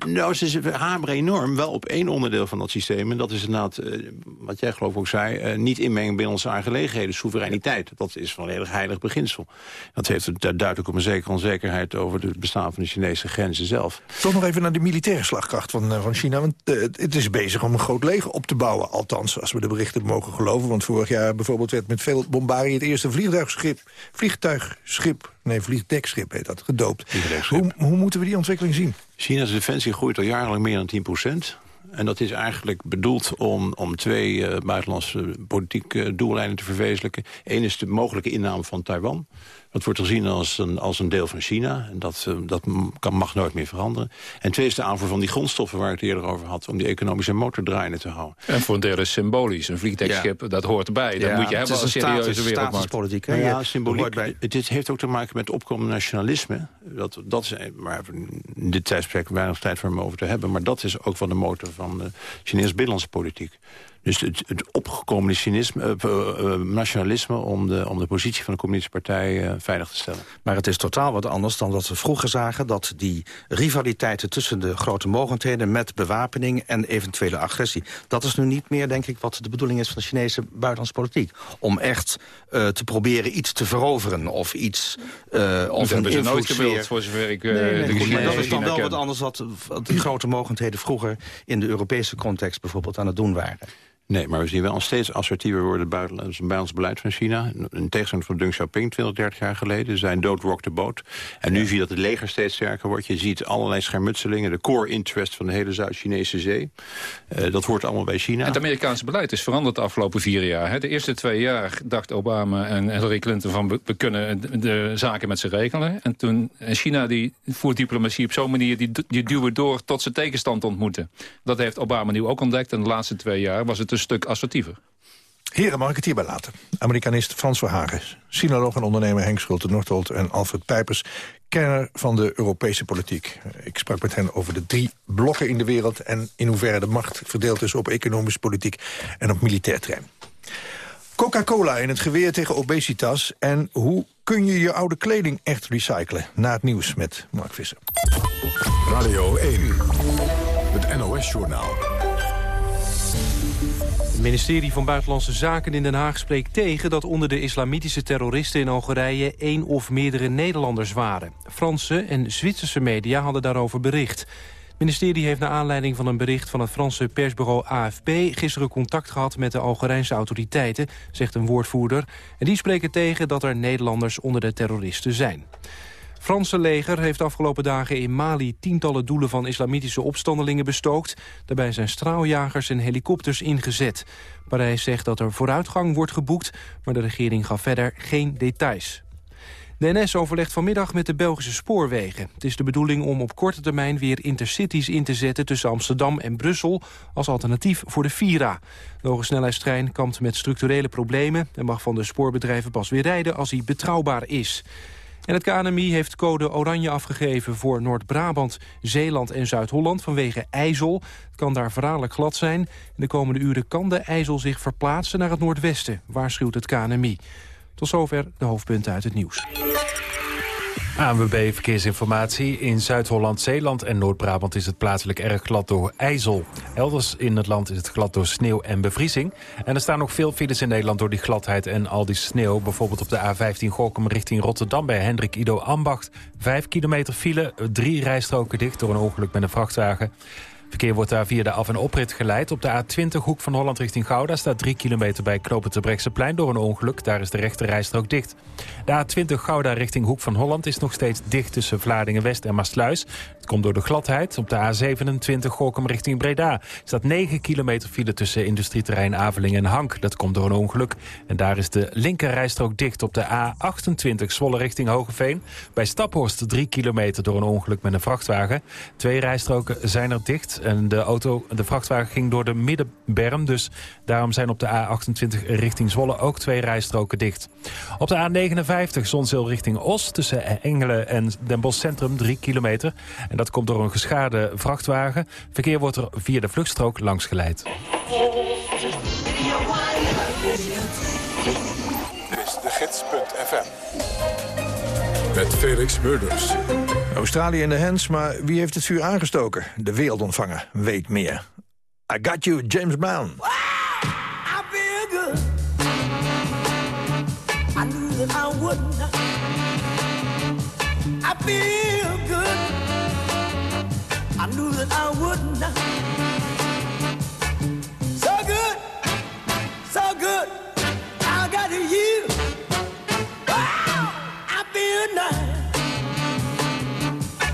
Nou, ze hameren enorm wel op één onderdeel van dat systeem. En dat is inderdaad, eh, wat jij geloof ik ook zei... eh, niet inmengen binnen onze aangelegenheden, soevereiniteit. Dat is van een heel heilig beginsel. Dat heeft duidelijk op een zekere onzekerheid... over het bestaan van de Chinese grenzen zelf. Toch nog even naar de militaire slagkracht van, eh, van China. Want het- is bezig om een groot leger op te bouwen. Althans, als we de berichten mogen geloven. Want vorig jaar bijvoorbeeld werd met veel bombarie... het eerste vliegtuigschip, vliegtuigschip, nee, vliegdekschip heet dat, gedoopt. Hoe, hoe moeten we die ontwikkeling zien? China's defensie groeit al jarenlang meer dan 10 procent. En dat is eigenlijk bedoeld om, om twee eh, buitenlandse politieke doeleinden te verwezenlijken. Eén is de mogelijke inname van Taiwan. Dat wordt gezien als een, als een deel van China. En dat, eh, dat kan, mag nooit meer veranderen. En twee is de aanvoer van die grondstoffen waar ik het eerder over had... om die economische motor draaiende te houden. En voor een deel is symbolisch. Een vliegdekschip, dat hoort erbij. Dat Ja, moet je hebben is als een serieuze wereldmarkt. statuspolitiek, Nou ja, symboliek. Het dit heeft ook te maken met opkomend nationalisme. Dat, dat is, waar we in dit tijdsperk weinig tijd voor om over te hebben. Maar dat is ook wel de motor van de Chinese binnenlandse politiek. Dus het, het opgekomen cynisme, eh, eh, eh, nationalisme om de, om de positie van de communistische partij eh, veilig te stellen. Maar het is totaal wat anders dan wat we vroeger zagen... dat die rivaliteiten tussen de grote mogendheden... met bewapening en eventuele agressie... dat is nu niet meer, denk ik, wat de bedoeling is van de Chinese buitenlandse politiek. Om echt eh, te proberen iets te veroveren of iets... eh Of een hebben ze nooit invloedssfeer. gewild, voor zover ik eh, Nee, nee, de dat is dan wel wat anders wat, wat die grote mogendheden vroeger... in de Europese context bijvoorbeeld aan het doen waren. Nee, maar we zien wel steeds assertiever worden buitenlands, buitenlands beleid van China. In tegenstelling van Deng Xiaoping 20, 30 jaar geleden. Zijn dood rock the boat. En nu zie je dat het leger steeds sterker wordt. Je ziet allerlei schermutselingen. De core interest van de hele Zuid-Chinese zee. Eh, dat hoort allemaal bij China. Het Amerikaanse beleid is veranderd de afgelopen vier jaar. hè. De eerste twee jaar dacht Obama en Hillary Clinton van... we, kunnen de, de zaken met ze regelen. En toen en China die voert diplomatie op zo'n manier... Die, die duwen door tot ze tegenstand ontmoeten. Dat heeft Obama nu ook ontdekt. En de laatste twee jaar was het een stuk assertiever. Heren, mag ik het hierbij laten? Amerikanist Frans Verhagen, sinoloog en ondernemer Henk Schulte-Northolt... en Alfred Pijpers, kenner van de Europese politiek. Ik sprak met hen over de drie blokken in de wereld... en in hoeverre de macht verdeeld is op economisch, politiek en op militair terrein. Coca-Cola in het geweer tegen obesitas... en hoe kun je je oude kleding echt recyclen? Na het nieuws met Mark Visser. Radio 1, het NOS-journaal. Het ministerie van Buitenlandse Zaken in Den Haag spreekt tegen... dat onder de islamitische terroristen in Algerije... één of meerdere Nederlanders waren. Franse en Zwitserse media hadden daarover bericht. Het ministerie heeft naar aanleiding van een bericht van het Franse persbureau AFP... gisteren contact gehad met de Algerijnse autoriteiten, zegt een woordvoerder. En die spreken tegen dat er Nederlanders onder de terroristen zijn. Franse leger heeft afgelopen dagen in Mali tientallen doelen van islamitische opstandelingen bestookt. Daarbij zijn straaljagers en helikopters ingezet. Parijs zegt dat er vooruitgang wordt geboekt, maar de regering gaf verder geen details. De NS overlegt vanmiddag met de Belgische spoorwegen. Het is de bedoeling om op korte termijn weer intercities in te zetten... tussen Amsterdam en Brussel als alternatief voor de Vira. De hogesnelheidstrein kampt met structurele problemen... en mag van de spoorbedrijven pas weer rijden als hij betrouwbaar is. En het KNMI heeft code oranje afgegeven voor Noord-Brabant, Zeeland en Zuid-Holland vanwege ijzel. Het kan daar verraderlijk glad zijn. In de komende uren kan de ijzel zich verplaatsen naar het noordwesten, waarschuwt het KNMI. Tot zover de hoofdpunten uit het nieuws. ANWB Verkeersinformatie. In Zuid-Holland, Zeeland en Noord-Brabant is het plaatselijk erg glad door ijzel. Elders in het land is het glad door sneeuw en bevriezing. En er staan nog veel files in Nederland door die gladheid en al die sneeuw. Bijvoorbeeld op de A15 Gorkum richting Rotterdam bij Hendrik Ido Ambacht. Vijf kilometer file, drie rijstroken dicht door een ongeluk met een vrachtwagen. Verkeer wordt daar via de af- en oprit geleid. Op de A20 hoek van Holland richting Gouda staat 3 kilometer bij Knopen Brechtseplein door een ongeluk. Daar is de rechte rijstrook dicht. De A20 Gouda richting Hoek van Holland is nog steeds dicht tussen Vlaardingen-West en Maasluis. Het komt door de gladheid. Op de A27 Gorkum richting Breda staat 9 kilometer file tussen industrieterrein Avelingen en Hank. Dat komt door een ongeluk. En daar is de linker rijstrook dicht op de A28 Zwolle richting Hogeveen. Bij Staphorst 3 kilometer door een ongeluk met een vrachtwagen. Twee rijstroken zijn er dicht. En de, auto, de vrachtwagen ging door de middenberm. Dus daarom zijn op de A28 richting Zwolle ook twee rijstroken dicht. Op de A59 Zonzeel richting Os tussen Engelen en Den Bosch Centrum 3 kilometer. En dat komt door een geschaarde vrachtwagen. Verkeer wordt er via de vluchtstrook langs geleid. Dit is de gids.fm. Met Felix Murders. Australië in de hands, maar wie heeft het vuur aangestoken? De wereldontvanger weet meer. I got you, James Brown. I feel good. I knew that I wouldn't. I feel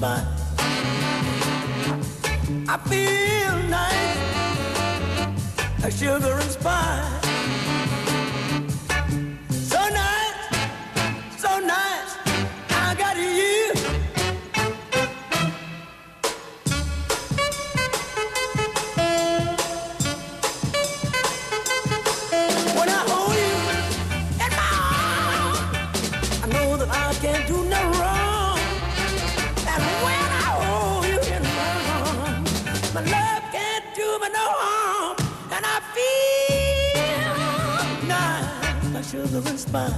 Spice. I feel nice, that sugar and spice. Spice.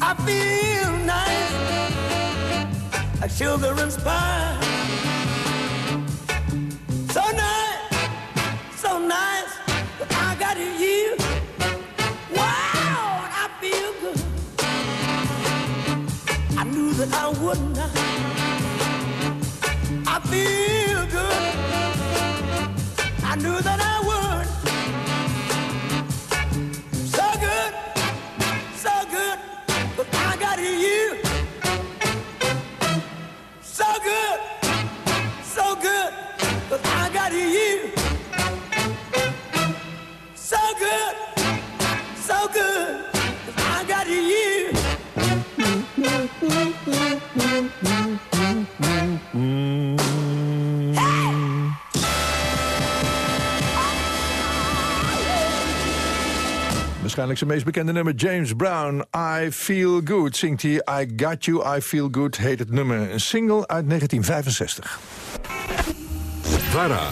I feel nice, like sugar and spice. So nice, so nice, that I got you. Wow, I feel good. I knew that I would I got you. Waarschijnlijk zijn meest bekende nummer James Brown. I Feel Good zingt hij. I Got You, I Feel Good heet het nummer. Een single uit 1965. VARA.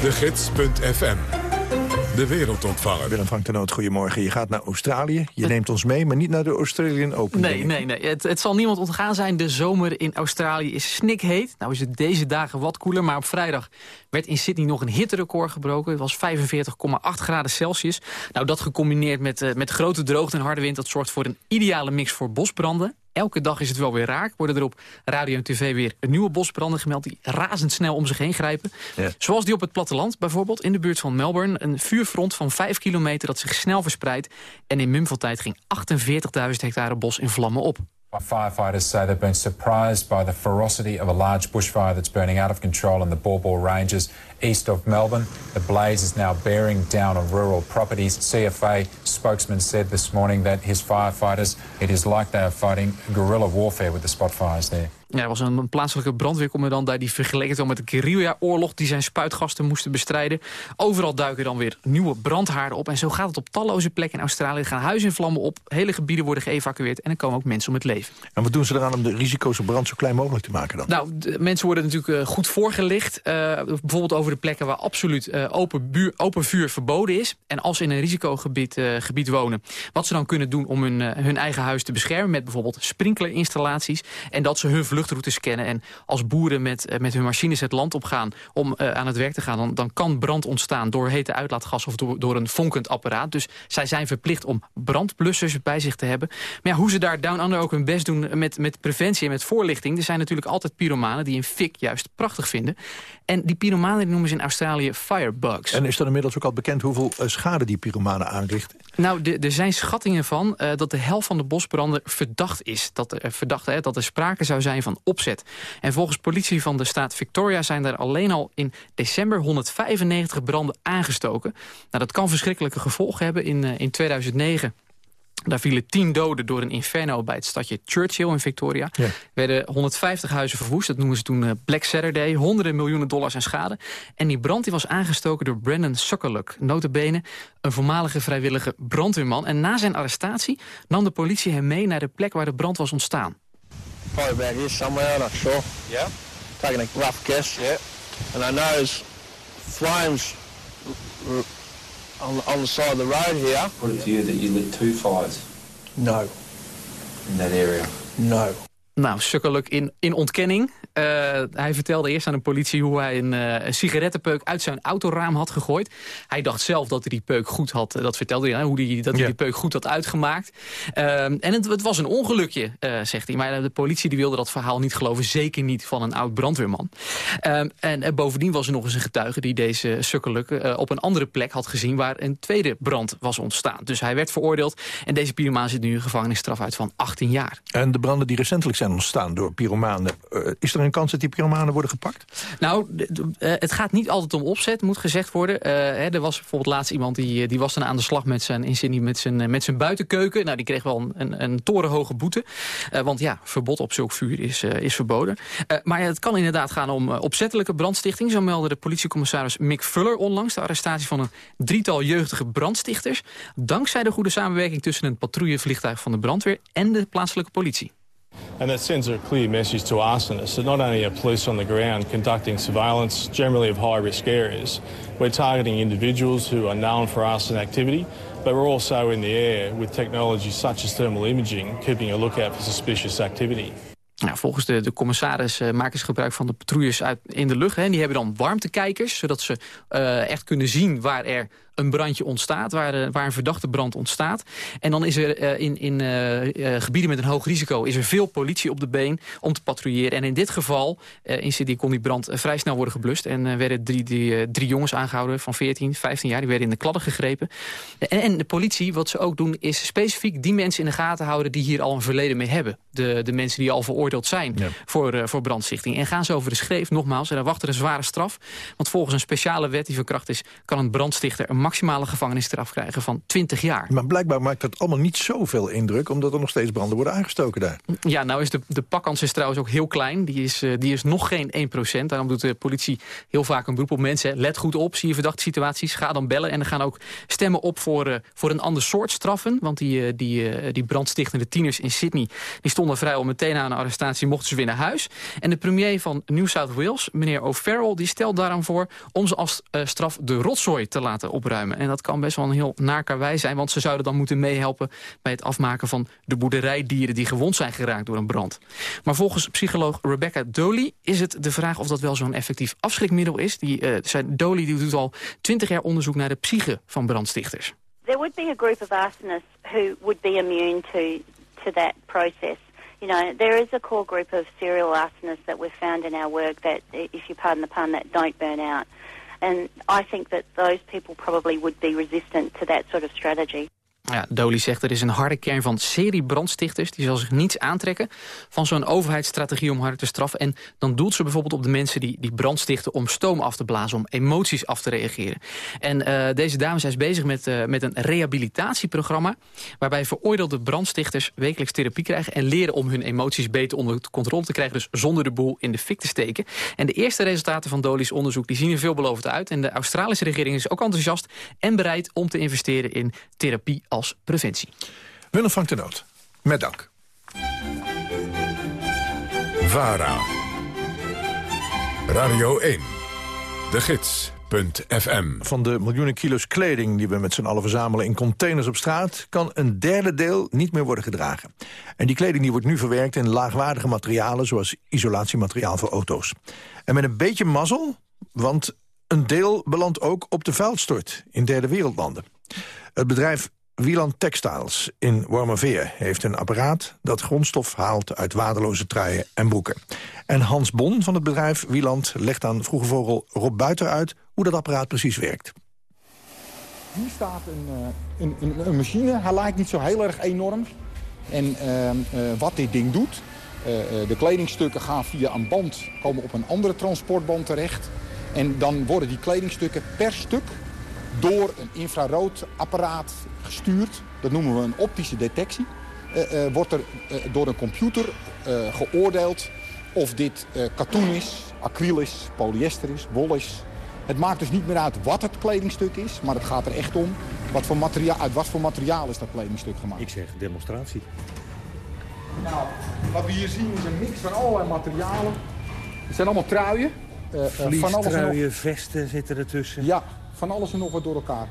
De Gids.fm. De wereldontvanger. Willem Frank de Noot, goedemorgen. Je gaat naar Australië. Je neemt ons mee, maar niet naar de Australian Open. Nee, nee, nee. Het, het zal niemand ontgaan zijn. De zomer in Australië is snikheet. Nou is het deze dagen wat koeler, maar op vrijdag werd in Sydney nog een hitterecord gebroken. Het was 45,8 graden Celsius. Nou, dat gecombineerd met, eh, met grote droogte en harde wind... dat zorgt voor een ideale mix voor bosbranden. Elke dag is het wel weer raak. Worden er op radio en tv weer nieuwe bosbranden gemeld... die razendsnel om zich heen grijpen. Zoals die op het platteland, bijvoorbeeld in de buurt van Melbourne. Een vuurfront van 5 kilometer dat zich snel verspreidt. En in mumveltijd ging 48.000 hectare bos in vlammen op. Firefighters say they've been surprised by the ferocity of a large bushfire that's burning out of control in the Baw Ranges east of Melbourne. The blaze is now bearing down on rural properties. CFA spokesman said this morning that his firefighters, it is like they are fighting guerrilla warfare with the spot fires there. Ja, er was een, een plaatselijke brandweercommandant daar... die vergeleken het met de guerrilla-oorlog... die zijn spuitgasten moesten bestrijden. Overal duiken dan weer nieuwe brandhaarden op. En zo gaat het op talloze plekken in Australië. Er gaan huizen in vlammen op, hele gebieden worden geëvacueerd... en er komen ook mensen om het leven. En wat doen ze eraan om de risico's op brand zo klein mogelijk te maken dan? Nou, de mensen worden natuurlijk eh, goed voorgelicht. Eh, bijvoorbeeld over de plekken waar absoluut eh, open, buur, open vuur verboden is. En als ze in een risicogebied gebied wonen... wat ze dan kunnen doen om hun, hun eigen huis te beschermen... met bijvoorbeeld sprinklerinstallaties. En dat ze hun vluchtroutes scannen. En als boeren met, eh, met hun machines het land opgaan om eh, aan het werk te gaan... Dan, dan kan brand ontstaan door hete uitlaatgas of door, door een vonkend apparaat. Dus zij zijn verplicht om brandblussers bij zich te hebben. Maar ja, hoe ze daar down under ook hun best doen met, met preventie en met voorlichting... er zijn natuurlijk altijd pyromanen die een fik juist prachtig vinden. En die pyromanen noemen ze in Australië firebugs. En is dan inmiddels ook al bekend hoeveel eh, schade die pyromanen aanrichten? Nou, er zijn schattingen van eh, dat de helft van de bosbranden verdacht is. Dat er, verdacht, hè, dat er sprake zou zijn van opzet. En volgens politie van de staat Victoria zijn er alleen al in december 195 branden aangestoken. Nou, dat kan verschrikkelijke gevolgen hebben. In, eh, in 2009 daar vielen tien doden door een inferno bij het stadje Churchill in Victoria. Er werden 150 huizen verwoest, dat noemen ze toen eh, Black Saturday. Honderden miljoenen dollars aan schade. En die brand die was aangestoken door Brandon Sokkeluk. Notabene een voormalige vrijwillige brandweerman. En na zijn arrestatie nam de politie hem mee naar de plek waar de brand was ontstaan. Probably about here somewhere, I'm not sure. Yeah? Taking a rough guess. Yeah. And I notice flames on, on the side of the road here. Put it to you that you lit two fires No. in that area. No. Nou, sukkeluk in, in ontkenning. Eh, hij vertelde eerst aan de politie hoe hij een, eh, een sigarettenpeuk uit zijn autoraam had gegooid. Hij dacht zelf dat hij die peuk goed had, eh, dat vertelde hij, hè, hoe die, dat hij Ja. die peuk goed had uitgemaakt. Ehm, en het, het was een ongelukje, zegt hij. Maar de politie die wilde dat verhaal niet geloven, zeker niet van een oud brandweerman. Ehm, en, bovendien was er nog eens een getuige die deze sukkeluk op een andere plek had gezien waar een tweede brand was ontstaan. Dus hij werd veroordeeld en deze pyromaan zit nu een gevangenisstraf uit van 18 jaar. En de branden die recentelijk zijn ontstaan door pyromanen... is er een kans dat die pyromanen worden gepakt? Nou, eh, het gaat niet altijd om opzet, moet gezegd worden. Eh, hè, er was bijvoorbeeld laatst iemand die, eh, die was dan aan de slag met zijn, in Sydney met zijn, met zijn buitenkeuken. Nou, die kreeg wel een, een, een torenhoge boete. Want ja, verbod op zulk vuur is, is verboden. Maar het kan inderdaad gaan om opzettelijke brandstichting. Zo meldde de politiecommissaris Mick Fuller onlangs de arrestatie van een drietal jeugdige brandstichters. Dankzij de goede samenwerking tussen een patrouillevliegtuig van de brandweer en de plaatselijke politie. And that sends a clear message to arsonists that not only are police on the ground conducting surveillance, generally of high risk areas, we're targeting individuals who are known for arson activity, but we're also in the air with technology such as thermal imaging, keeping a lookout for suspicious activity. Nou, volgens de, de commissaris uh, maken ze gebruik van de patrouilles uit, in de lucht. Hè. Die hebben dan warmtekijkers, zodat ze uh, echt kunnen zien waar er een brandje ontstaat, waar, uh, waar een verdachte brand ontstaat. En dan is er uh, in, in uh, gebieden met een hoog risico is er veel politie op de been om te patrouilleren. En in dit geval, in Sydney kon die brand vrij snel worden geblust. En werden drie, die, drie jongens aangehouden van 14, 15 jaar. Die werden in de kladden gegrepen. En, en, de politie, wat ze ook doen, is specifiek die mensen in de gaten houden die hier al een verleden mee hebben. De, de mensen die al veroordeeld zijn ja. voor, voor brandstichting. En gaan ze over de schreef, nogmaals, en daar wacht er een zware straf. Want volgens een speciale wet die verkracht is, kan een brandstichter een maximale gevangenisstraf krijgen van 20 jaar. Maar blijkbaar maakt dat allemaal niet zoveel indruk... omdat er nog steeds branden worden aangestoken daar. Ja, nou is de, de pakkans is trouwens ook heel klein. Die is, uh, die is nog geen 1% Daarom doet de politie heel vaak een beroep op mensen. Let goed op, zie je verdachte situaties, ga dan bellen. En er gaan ook stemmen op voor, uh, voor een ander soort straffen. Want die, uh, die, die brandstichtende tieners in Sydney... die stonden vrij om meteen na een arrestatie mochten ze weer naar huis. En de premier van New South Wales, meneer O'Farrell... die stelt daarom voor om ze als straf de rotzooi te laten opruimen. En dat kan best wel een heel naar karwei zijn... want ze zouden dan moeten meehelpen bij het afmaken van de boerderijdieren... die gewond zijn geraakt door een brand. Maar volgens psycholoog Rebecca Doley is het de vraag... of dat wel zo'n effectief afschrikmiddel is. Die, uh, zij, Doley die doet al twintig jaar onderzoek naar de psyche van brandstichters. There would be a group of arsonists who would be immune to, to that process. You know, there is a core group of serial arsonists that we've found in our work that, if you pardon the pun, that don't burn out. And I think that those people probably would be resistant to that sort of strategy. Ja, Dolly zegt er is een harde kern van serie brandstichters... die zal zich niets aantrekken van zo'n overheidsstrategie om harder te straffen. En dan doelt ze bijvoorbeeld op de mensen die, die brandstichten... om stoom af te blazen, om emoties af te reageren. En uh, deze dame is bezig met, uh, met een rehabilitatieprogramma... waarbij veroordeelde brandstichters wekelijks therapie krijgen... en leren om hun emoties beter onder controle te krijgen... dus zonder de boel in de fik te steken. En de eerste resultaten van Dolly's onderzoek die zien er veelbelovend uit. En de Australische regering is ook enthousiast en bereid om te investeren in therapie als preventie. Willem van de Noot, met dank. VARA. Radio 1. De Gids.fm. Van de miljoenen kilo's kleding die we met z'n allen verzamelen in containers op straat... kan een derde deel niet meer worden gedragen. En die kleding die wordt nu verwerkt in laagwaardige materialen... zoals isolatiemateriaal voor auto's. En met een beetje mazzel, want een deel belandt ook op de vuilstort in derde wereldlanden. Het bedrijf Wieland Textiles in Wormerveer heeft een apparaat... dat grondstof haalt uit waardeloze truien en broeken. En Hans Bon van het bedrijf Wieland legt aan Vroege Vogel Rob Buiter uit... hoe dat apparaat precies werkt. Hier staat een, een, een, machine. Hij lijkt niet zo heel erg enorm. En uh, uh, wat dit ding doet... De kledingstukken gaan via een band, komen op een andere transportband terecht. En dan worden die kledingstukken per stuk door een infraroodapparaat gestuurd. Dat noemen we een optische detectie. Uh, uh, wordt er uh, door een computer geoordeeld of dit katoen is, acryl is, polyester is, wol is. Het maakt dus niet meer uit wat het kledingstuk is, maar het gaat er echt om wat voor materiaal, uit wat voor materiaal is dat kledingstuk gemaakt. Ik zeg demonstratie. Nou, wat we hier zien is een mix van allerlei materialen. Het zijn allemaal truien. Uh, van alles truien, nog... vesten zitten ertussen. Ja, van alles en nog wat door elkaar.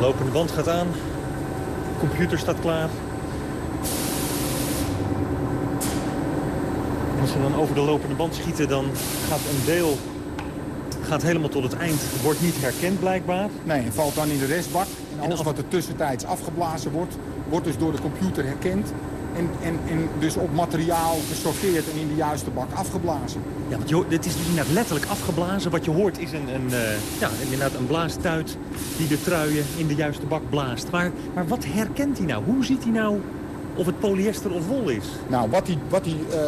Lopende band gaat aan. Computer staat klaar. En als we dan over de lopende band schieten, dan gaat een deel gaat helemaal tot het eind. Wordt niet herkend blijkbaar. Nee, het valt dan in de restbak. En alles wat er tussentijds afgeblazen wordt, wordt dus door de computer herkend. En, en, en dus op materiaal gesorteerd en in de juiste bak afgeblazen. Ja, want het is inderdaad letterlijk afgeblazen. Wat je hoort is een, een, uh, ja, inderdaad een blaastuit die de truien in de juiste bak blaast. Maar, maar wat herkent hij nou? Hoe ziet hij nou of het polyester of wol is? Nou, wat die, wat die, uh, uh,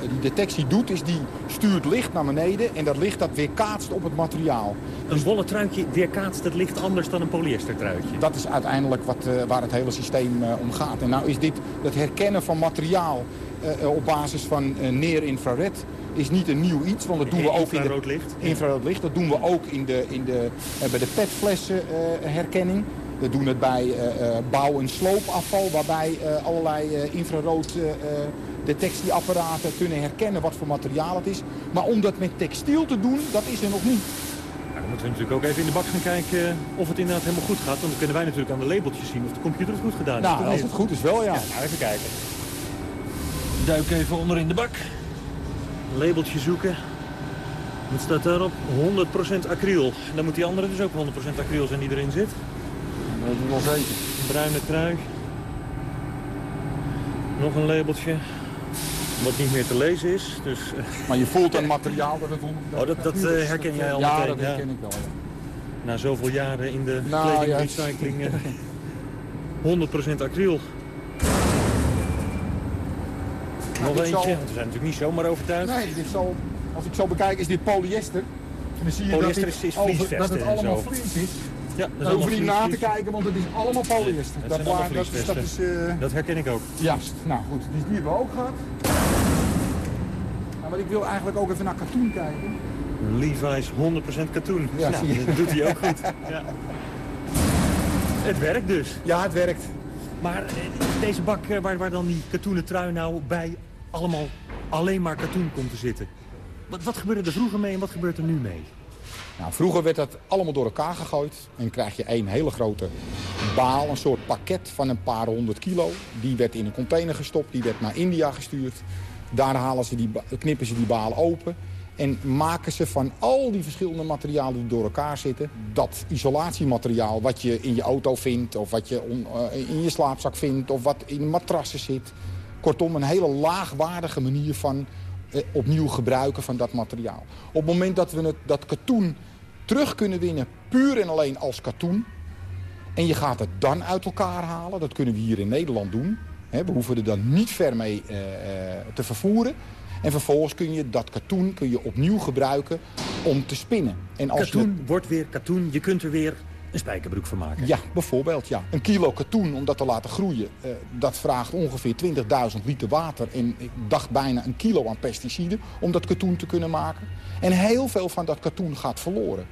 die detectie doet, is die stuurt licht naar beneden... en dat licht dat weerkaatst op het materiaal. Een wollen truitje weerkaatst het licht anders dan een polyester truitje? Dat is uiteindelijk wat, uh, waar het hele systeem om gaat. En nou is dit, het herkennen van materiaal op basis van neer-infrared is niet een nieuw iets, want dat doen we ook in de infrarood licht. Dat doen we ook in de, in de, bij de petflessen herkenning. We doen het bij eh, eh, bouw- en sloopafval, waarbij eh, allerlei infrarood detectieapparaten kunnen herkennen wat voor materiaal het is. Maar om dat met textiel te doen, dat is er nog niet. Nou, dan moeten we natuurlijk ook even in de bak gaan kijken of het inderdaad helemaal goed gaat. Want dan kunnen wij natuurlijk aan de labeltjes zien of de computer het goed gedaan heeft. Nou, als het goed is wel, ja. nou, even kijken. Duik even onder in de bak. Labeltje zoeken. Wat staat daarop? 100% acryl. Dan moet die andere dus ook 100% acryl zijn die erin zit. Dat is wel zeker. Bruine trui. Nog een labeltje. Wat niet meer te lezen is. Dus, eh, Maar je voelt aan het materiaal dat het... Oh, dat, dat eh, herken jij al Ja, meteen. dat herken ik wel. ja. Na zoveel jaren in de Nou, kledingrecycling. eh, 100% acryl. Nog dit eentje, zal- want we zijn natuurlijk niet zomaar overtuigd. Nee, dit zal, als ik zo bekijk is dit polyester. En dan zie je Polyester dat, is- dit is vliesvesten dat het allemaal vlies is. Ja, dat is niet na te kijken, want het is allemaal polyester. Dat, waar- dat, is- dat is... eh, Dat herken ik ook. Juist. Nou goed, dus die hebben we ook gehad. Nou, maar ik wil eigenlijk ook even naar katoen kijken. Levi's 100% katoen. Ja, nou, zie je. dat doet hij ook goed. Ja. Het werkt dus. Ja, het werkt. Maar eh, deze bak eh, waar, waar dan die katoenen trui nou bij allemaal alleen maar katoen komt te zitten. Wat, wat gebeurde er vroeger mee en wat gebeurt er nu mee? Nou, vroeger werd dat allemaal door elkaar gegooid. En dan krijg je één hele grote baal, een soort pakket van een paar honderd kilo. Die werd in een container gestopt, die werd naar India gestuurd. Daar halen ze die, knippen ze die baal open. En maken ze van al die verschillende materialen die door elkaar zitten... dat isolatiemateriaal wat je in je auto vindt... of wat je eh, in je slaapzak vindt of wat in matrassen zit. Kortom, een hele laagwaardige manier van eh, opnieuw gebruiken van dat materiaal. Op het moment dat we het, dat katoen terug kunnen winnen, puur en alleen als katoen... en je gaat het dan uit elkaar halen, dat kunnen we hier in Nederland doen... We hoeven er dan niet ver mee eh, eh, te vervoeren... En vervolgens kun je dat katoen kun je opnieuw gebruiken om te spinnen. En als Katoen wordt weer katoen. Je kunt er weer een spijkerbroek van maken. ja, bijvoorbeeld. Ja. Een kilo katoen om dat te laten groeien, eh, dat vraagt ongeveer 20.000 liter water. En ik dacht bijna een kilo aan pesticiden om dat katoen te kunnen maken. En heel veel van dat katoen gaat verloren.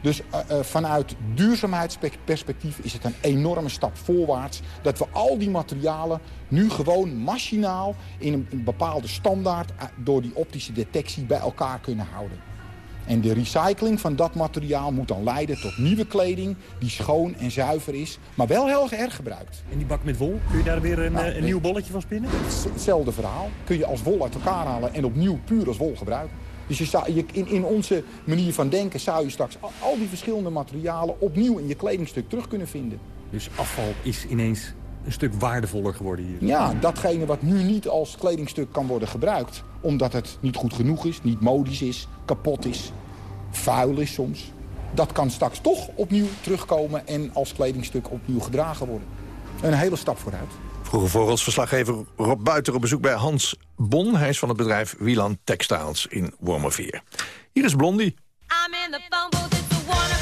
Dus eh, eh, vanuit duurzaamheidsperspectief is het een enorme stap voorwaarts... dat we al die materialen nu gewoon machinaal in een, een bepaalde standaard... eh, door die optische detectie bij elkaar kunnen houden. En de recycling van dat materiaal moet dan leiden tot nieuwe kleding... die schoon en zuiver is, maar wel heel erg gebruikt. En die bak met wol, kun je daar weer een, Nou, een nee. nieuw bolletje van spinnen? Hetzelfde verhaal. Kun je als wol uit elkaar halen en opnieuw puur als wol gebruiken. Dus je zou, je, in, in onze manier van denken zou je straks al, al die verschillende materialen... opnieuw in je kledingstuk terug kunnen vinden. Dus afval is ineens een stuk waardevoller geworden hier. Ja, datgene wat nu niet als kledingstuk kan worden gebruikt... omdat het niet goed genoeg is, niet modisch is, kapot is, vuil is soms... dat kan straks toch opnieuw terugkomen en als kledingstuk opnieuw gedragen worden. Een hele stap vooruit. Vroeger Vogels-verslaggever Rob Buiter op bezoek bij Hans Bon. Hij is van het bedrijf Wieland Textiles in Wormerveer. Hier is Blondie. I'm in the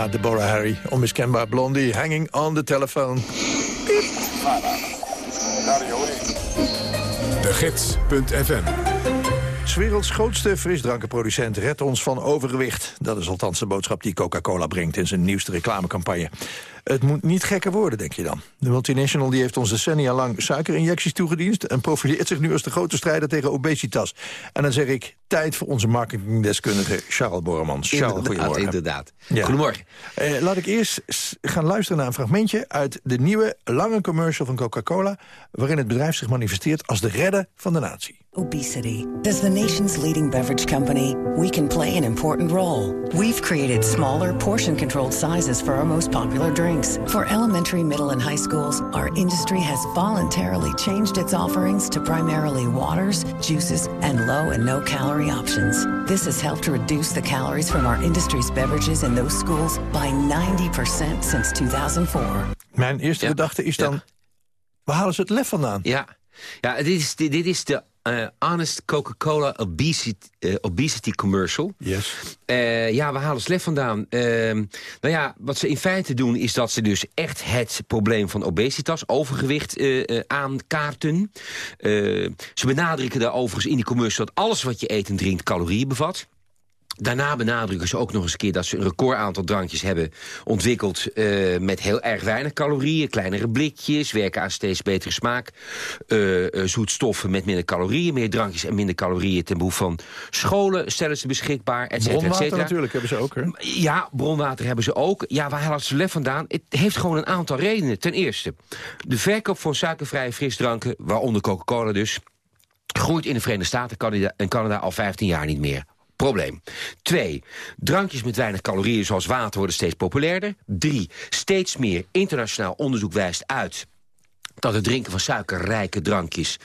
Ja, Deborah Harry, onmiskenbaar blondie, hanging on the telephone. De Gids.fm werelds grootste frisdrankenproducent redt ons van overgewicht. Dat is althans de boodschap die Coca-Cola brengt in zijn nieuwste reclamecampagne. Het moet niet gekker worden, denk je dan. De multinational die heeft ons decennia lang suikerinjecties toegediend... en profileert zich nu als de grote strijder tegen obesitas. En dan zeg ik, tijd voor onze marketingdeskundige Charles Borremans. Charles, Inderdaad, goedemorgen. inderdaad. Ja. Goedemorgen. Eh, laat ik eerst gaan luisteren naar een fragmentje... uit de nieuwe lange commercial van Coca-Cola... waarin het bedrijf zich manifesteert als de redder van de natie. Obesity. As the nation's leading beverage company, we can play an important role. We've created smaller, portion controlled sizes for our most popular drinks. For elementary, middle, and high schools, our industry has voluntarily changed its offerings to primarily waters, juices, and low and no calorie options. This has helped reduce the calories from our industry's beverages in those schools by 90% since 2004. Mijn eerste gedachte is dan... waar halen ze het lef vandaan? Ja, ja dit, is, dit, dit is de eh, Honest Coca-Cola obesity, eh, obesity commercial. Yes. Eh, ja, we halen slef vandaan. Ehm, nou ja, wat ze in feite doen is dat ze dus echt het probleem van obesitas, overgewicht, aankaarten. Ze benadrukken daar overigens in die commercial dat alles wat je eet en drinkt calorieën bevat. Daarna benadrukken ze ook nog eens een keer dat ze een record aantal drankjes hebben ontwikkeld eh, met heel erg weinig calorieën, kleinere blikjes, werken aan steeds betere smaak, eh, eh, zoetstoffen met minder calorieën, meer drankjes en minder calorieën ten behoeve van scholen stellen ze beschikbaar, et cetera, et Bronwater natuurlijk hebben ze ook, hè? Ja, bronwater hebben ze ook. Ja, waar halen ze lef vandaan? Het heeft gewoon een aantal redenen. Ten eerste, de verkoop van suikervrije frisdranken, waaronder Coca-Cola dus, groeit in de Verenigde Staten en Canada al 15 jaar niet meer. Probleem. Twee, drankjes met weinig calorieën zoals water worden steeds populairder. Drie, steeds meer internationaal onderzoek wijst uit dat het drinken van suikerrijke drankjes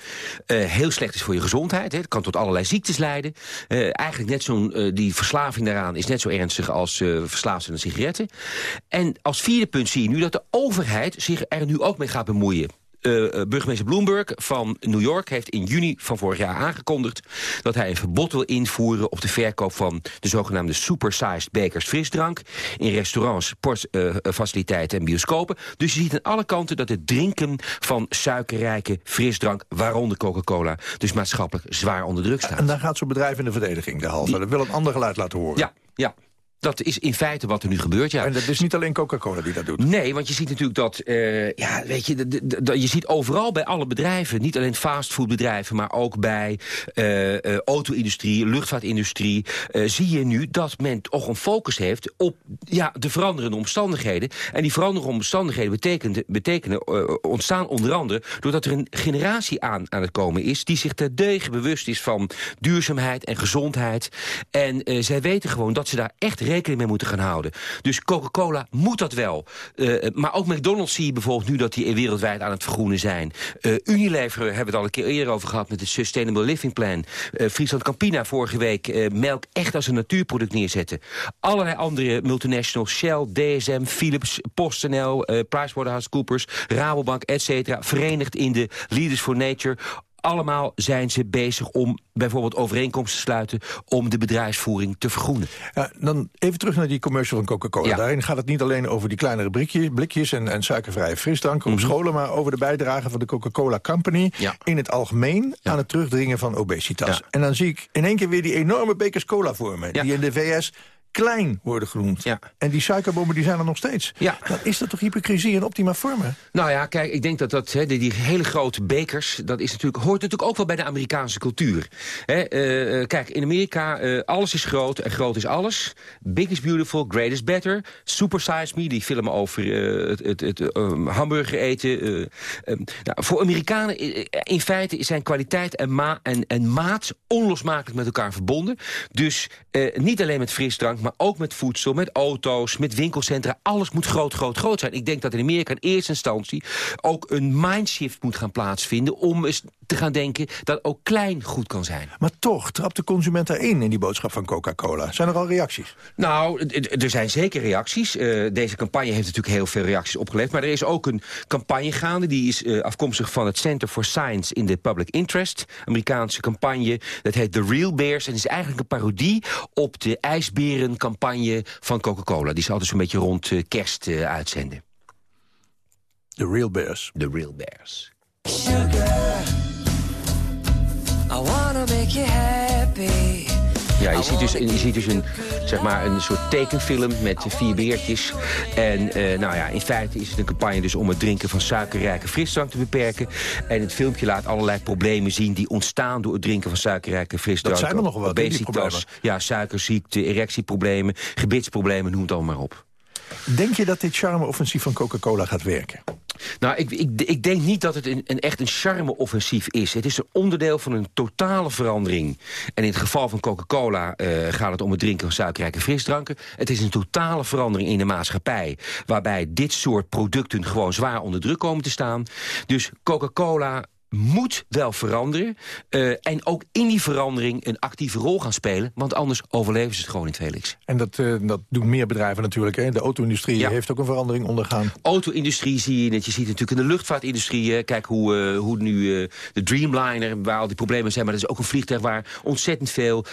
eh, heel slecht is voor je gezondheid. Hè. Het kan tot allerlei ziektes leiden. Eh, eigenlijk net zo'n, eh, die verslaving daaraan is net zo ernstig als verslaafd aan sigaretten. En als vierde punt zie je nu dat de overheid zich er nu ook mee gaat bemoeien. Eh, eh, burgemeester Bloomberg van New York heeft in juni van vorig jaar aangekondigd... dat hij een verbod wil invoeren op de verkoop van de zogenaamde supersized bekers frisdrank... in restaurants, sportfaciliteiten en bioscopen. Dus je ziet aan alle kanten dat het drinken van suikerrijke frisdrank... waaronder Coca-Cola, dus maatschappelijk zwaar onder druk staat. En daar gaat zo'n bedrijf in de verdediging, de halve. Dat wil een ander geluid laten horen. Ja, ja. Dat is in feite wat er nu gebeurt, ja. En dat is niet alleen Coca-Cola die dat doet. Nee, want je ziet natuurlijk dat, eh, ja, weet je, je ziet overal bij alle bedrijven, niet alleen fastfoodbedrijven, maar ook bij eh, auto-industrie, luchtvaartindustrie, zie je nu dat men toch een focus heeft op ja, de veranderende omstandigheden. En die veranderende omstandigheden betekenen, betekenen ontstaan onder andere doordat er een generatie aan, aan het komen is die zich terdege bewust is van duurzaamheid en gezondheid. En zij weten gewoon dat ze daar echt rekening mee moeten gaan houden. Dus Coca-Cola moet dat wel. Eh, maar ook McDonald's zie je bijvoorbeeld nu dat die wereldwijd aan het vergroenen zijn. Eh, Unilever hebben we het al een keer eerder over gehad met het Sustainable Living Plan. Eh Friesland Campina vorige week eh, melk echt als een natuurproduct neerzetten. Allerlei andere multinationals, Shell, DSM, Philips, PostNL, eh PricewaterhouseCoopers, Rabobank, et cetera, verenigd in de Leaders for Nature allemaal zijn ze bezig om bijvoorbeeld overeenkomsten te sluiten... om de bedrijfsvoering te vergroenen. Ja, dan even terug naar die commercial van Coca-Cola. Daarin gaat het niet alleen over die kleinere blikjes, blikjes en, en suikervrije frisdrank op scholen... maar over de bijdrage van de Coca-Cola Company in het algemeen... aan het terugdringen van obesitas. En dan zie ik in één keer weer die enorme bekers cola voor me... die in de VS klein worden genoemd. En die suikerbommen die zijn er nog steeds. Ja. Dan is dat toch hypocrisie in optima forma? Nou ja, kijk, ik denk dat, dat hè, die, die hele grote bekers... dat is natuurlijk, hoort natuurlijk ook wel bij de Amerikaanse cultuur. Eh, eh, kijk, in Amerika, eh, alles is groot en groot is alles. Big is beautiful, great is better. Super Size Me, die film over het, het, het eh, hamburger eten. eh, eh, nou, voor Amerikanen in feite zijn kwaliteit en, ma en, en maat... onlosmakelijk met elkaar verbonden. Dus niet alleen met frisdrank, maar ook met voedsel, met auto's, met winkelcentra. Alles moet groot, groot, groot zijn. Ik denk dat in Amerika in eerste instantie ook een mindshift moet gaan plaatsvinden... om eens te gaan denken dat ook klein goed kan zijn. Maar toch trapt de consument daarin in die boodschap van Coca-Cola. Zijn er al reacties? Nou, er zijn zeker reacties. Eh, deze campagne heeft natuurlijk heel veel reacties opgeleverd. Maar er is ook een campagne gaande. Die is eh, afkomstig van het Center for Science in the Public Interest. Amerikaanse campagne. Dat heet The Real Bears. En is eigenlijk een parodie op de ijsberencampagne van Coca-Cola. Die ze altijd zo'n beetje rond eh, kerst eh, uitzenden. The Real Bears. The Real Bears. Ja, je ziet dus, je ziet dus een, zeg maar een soort tekenfilm met vier beertjes. En eh, nou ja, in feite is het een campagne dus om het drinken van suikerrijke frisdrank te beperken. En het filmpje laat allerlei problemen zien die ontstaan door het drinken van suikerrijke frisdrank. Dat zijn er nogal wat, hè, die Obesitas, problemen. ja, suikerziekte, erectieproblemen, gebitsproblemen, noem het allemaal maar op. Denk je dat dit charme-offensief van Coca-Cola gaat werken? Nou, ik, ik, ik denk niet dat het een, echt een charme-offensief is. Het is een onderdeel van een totale verandering. En in het geval van Coca-Cola eh, gaat het om het drinken van suikerrijke frisdranken. Het is een totale verandering in de maatschappij... waarbij dit soort producten gewoon zwaar onder druk komen te staan. Dus Coca-Cola moet wel veranderen. eh, en ook in die verandering een actieve rol gaan spelen. Want anders overleven ze het gewoon niet, Felix. En dat, eh, dat doen meer bedrijven natuurlijk. Hè? De auto-industrie heeft ook een verandering ondergaan. Auto-industrie zie je het. Je ziet natuurlijk in de luchtvaartindustrie. Kijk hoe, eh, hoe nu de Dreamliner, waar al die problemen zijn... maar dat is ook een vliegtuig waar ontzettend veel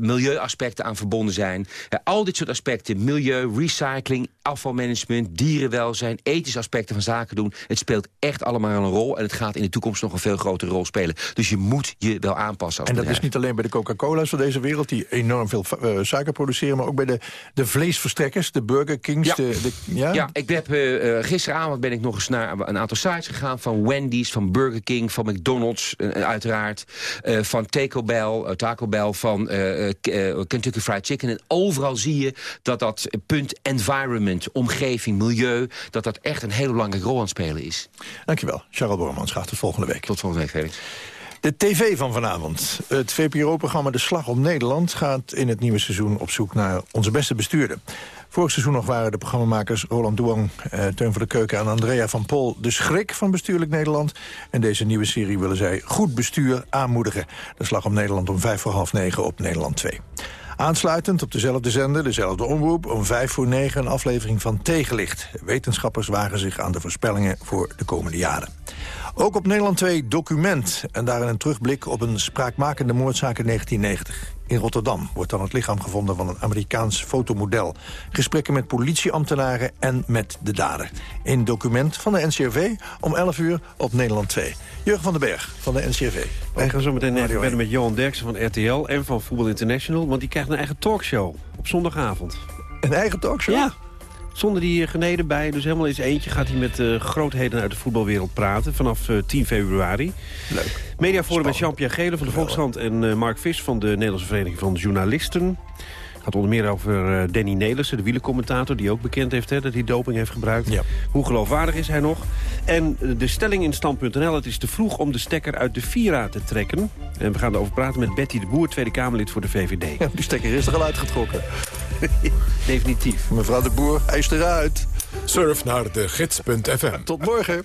milieuaspecten aan verbonden zijn. Al dit soort aspecten, milieu, recycling, afvalmanagement... dierenwelzijn, ethische aspecten van zaken doen... het speelt echt allemaal een rol. En het gaat in de toekomst nog een veel grotere rol spelen. Dus je moet je wel aanpassen als En dat bedrijf. is niet alleen bij de Coca-Cola's van deze wereld... die enorm veel eh, suiker produceren... maar ook bij de, de vleesverstrekkers, de Burger Kings. Ja. De, de, ja? Ja, ik heb, eh, eh, gisteravond ben ik nog eens naar een aantal sites gegaan... van Wendy's, van Burger King, van McDonald's uiteraard... van Taco Bell, Taco Bell, van Kentucky Fried Chicken. En overal zie je dat dat punt environment, omgeving, milieu... dat dat echt een hele belangrijke rol aan het spelen is. Dankjewel. Charles Bormans gaat tot volgende week. Tot volgende week, Felix. De tv van vanavond. Het VPRO-programma De Slag om Nederland... gaat in het nieuwe seizoen op zoek naar onze beste bestuurder. Vorig seizoen nog waren de programmamakers Roland Douang, eh, Teun van de Keuken... en Andrea van Pol de schrik van bestuurlijk Nederland. En deze nieuwe serie willen zij goed bestuur aanmoedigen. De Slag om Nederland om vijf voor half negen op Nederland 2. Aansluitend op dezelfde zender, dezelfde omroep... om vijf voor negen een aflevering van Tegenlicht. Wetenschappers wagen zich aan de voorspellingen voor de komende jaren. Ook op Nederland 2 document. En daarin een terugblik op een spraakmakende moordzaak in 1990. In Rotterdam wordt dan het lichaam gevonden van een Amerikaans fotomodel. Gesprekken met politieambtenaren en met de dader. In document van de NCRV om 11 uur op Nederland 2. Jurgen van den Berg van de NCRV. Wij gaan zo meteen even verder met Johan Derksen van RTL en van Voetbal International. Want die krijgt een eigen talkshow op zondagavond. Een eigen talkshow? Ja. Zonder die eh, geneden bij. Dus helemaal eens eentje gaat hij met eh, grootheden uit de voetbalwereld praten. Vanaf eh, 10 februari. Leuk. Mediaforum met Jean-Pierre Gele van de Volkskrant en eh, Mark Vis van de Nederlandse Vereniging van Journalisten. gaat onder meer over eh, Danny Nelissen, de wielercommentator... die ook bekend heeft hè, dat hij doping heeft gebruikt. Hoe geloofwaardig is hij nog? En eh, de stelling in stand.nl, het is te vroeg om de stekker uit de Vira te trekken. En we gaan erover praten met Betty de Boer, Tweede Kamerlid voor de VVD. Ja, die stekker is er al uitgetrokken. Definitief. Mevrouw de Boer, hij is eruit. Surf naar de gids.fm. Tot morgen.